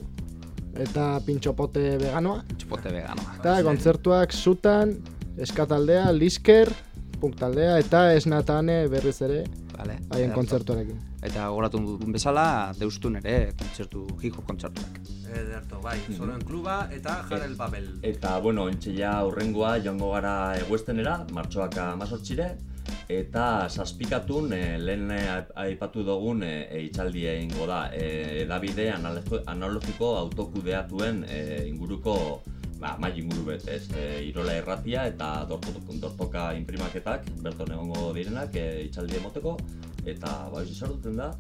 eta pintxopote veganoa. Txopote veganoa. Eta kontzertuak zutan, eskataldea, lisker, punk taldea eta esnatane berriz ere Vale, haien ederto. kontzertuarekin. Eta gogoratu duen bezala, deustun ere kontzertu, hijo kontzertuak. Ederto, bai, Zoroen kluba eta Jarel Babel. Eta, bueno, ontxe ja urrengoa joango gara eguestenera, martxoak amazortxire, eta saspikatun e, lehen eh, aipatu dugun e, e, itxaldi egingo da. E, analogiko, analogiko autokudeatuen e, inguruko ba, mai inguru bet, ez? E, Irola erratia eta dortoka, dortoka imprimaketak, berton egongo direnak e, itxaldi emoteko, eta ba, ez duten da.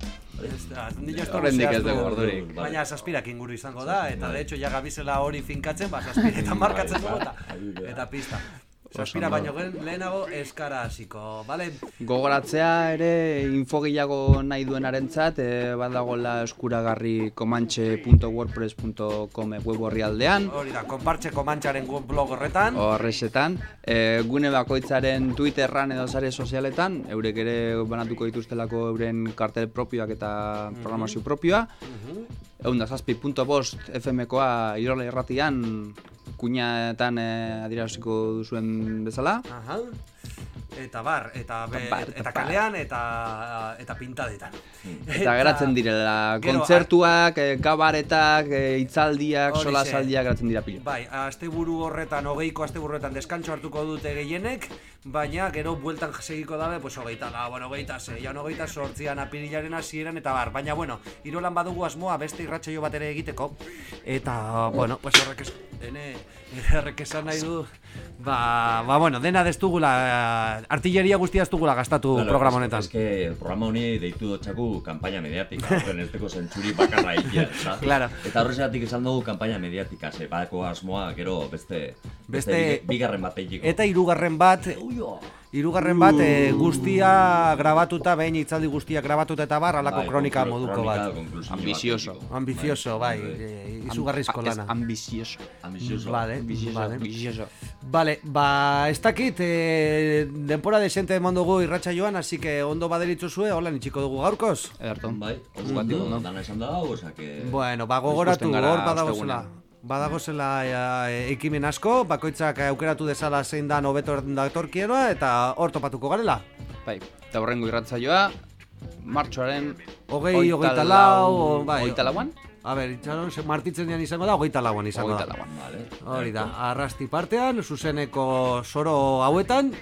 Ez da, ni ez dugu ordurik. Baina zazpirak inguru izango da, eta Bai. de hecho ja gabizela hori finkatzen, ba zazpiretan markatzen Bai, dugu bai, eta, eta pista. Ondo. baino gen- lehenago eskara hasiko, bale? Gogoratzea ere info gehiago nahi duenarentzat e, badagola eskuragarri komantxe.wordpress.com web orrialdean. Hori da, konpartxeko mantxaren gu- blog horretan. Horrexetan, e, gune bakoitzaren Twitterran edo sare sozialetan, eurek ere banatuko dituztelako euren kartel propioak eta programazio propioa. Egun da, zazpi.bost FM-koa irola irratian, kuñaetan e, adieraziko duzuen bezala. Aha. Eta bar, eta, be, Eta bar, eta, eta kalean, eta, eta pintadetan. Eta geratzen direla, Gero, kontzertuak, e, kabaretak, e, hitzaldiak, solasaldiak geratzen dira pilo. Bai, asteburu horretan, hogeiko asteburu horretan deskantxo hartuko dute gehienek, baina gero bueltan segiko dabe, pues hogeita da, bueno, hogeita zeian, hogeita sortzian, apirilaren hasieran eta bar. Baina, bueno, irolan badugu asmoa beste irratsaio bat ere egiteko, eta, bueno, pues horrek ene, horrek esan nahi du, ba, ba, bueno, dena destugula, artilleria guztia ez dugula gastatu Claro, programa es- honetan. Es que programa honi deitu dotxaku kanpaina mediatika, horren ez teko zentzuri bakarra ezta? Claro. Eta horrezatik esan dugu kanpaina mediatika, ze badako asmoa, gero beste, beste, Beste- bigarren bat egiko. Eta hirugarren bat, hirugarren bat e, guztia grabatuta, behin hitzaldi guztia grabatuta eta bar, alako Bai, kronika moduko bat. bat egiko. Ambizioso, bai, bai. e, izugarrizko Am- lana. es ambizioso. Ambizioso. Vale, Ambizioso, vale. ambizioso. Vale, ba, ez dakit, e, denpora desente eman dugu irratxa joan, así que ondo baderitzu zue, hola nitxiko dugu gaurkoz. Ederto. Bai, bat ondo, ondo. dana esan da, osea que... Bueno, ba, gogoratu, hor badagozela. Ostegunean. Badagozela e, ekimen asko, bakoitzak aukeratu dezala zein da hobeto datorkienoa, eta hor topatuko garela. Bai, eta horrengo irratzaioa, martxoaren Hogei, hogeita lau, bai. Hogeita lauan? A ber, itxaron, se- martitzen dian izango da, hogeita lauan izango da. lauan. Vale. Hori da, arrasti partean, zuzeneko soro hauetan,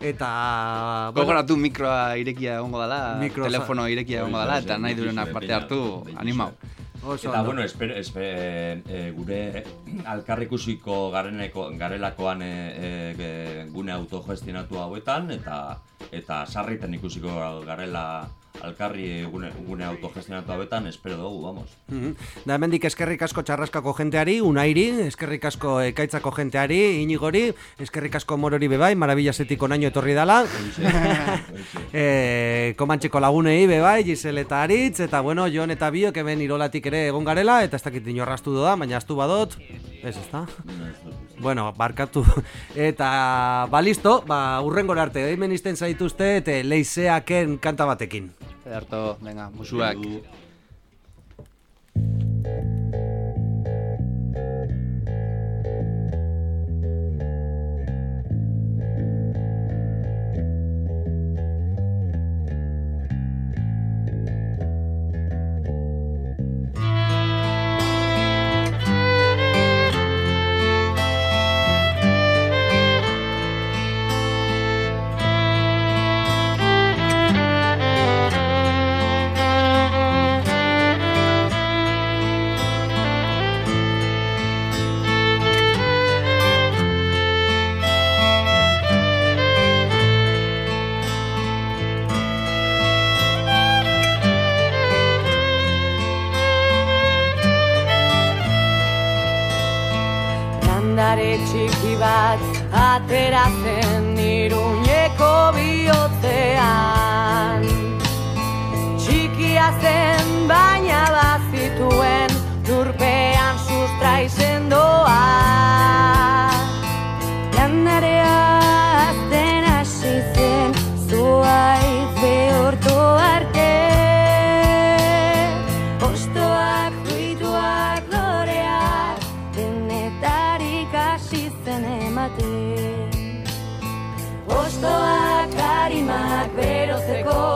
eta... Gogoratu mikroa irekia egongo dela, Mikro- telefono irekia egongo dela, eta nahi durenak parte hartu, animau. Oso Eta, ondo. bueno, esper, esper, e, e, gure alkarrikusiko gareneko, garelakoan e, e, gune autogestionatu hauetan, eta eta sarriten ikusiko garela alkarri gune, gune autogestionatu hauetan, espero dugu, vamos. Mhm. Da hemendik eskerrik asko txarraskako jenteari, unairi, eskerrik asko ekaitzako jenteari, inigori, eskerrik asko morori bebai, marabillasetiko naino etorri dala. e, komantxeko lagunei bebai, Gisele eta Aritz, eta bueno, Jon eta Biok hemen irolatik ere egon garela, eta ez dakit inorrastu da, baina astu badot, ez ez da? Bueno, barkatu. Eta, ba, listo, ba, urrengora arte, hemen izten zaituzte, eta leizeaken kanta batekin. Ederto, venga, musuak. Thank pero se corta.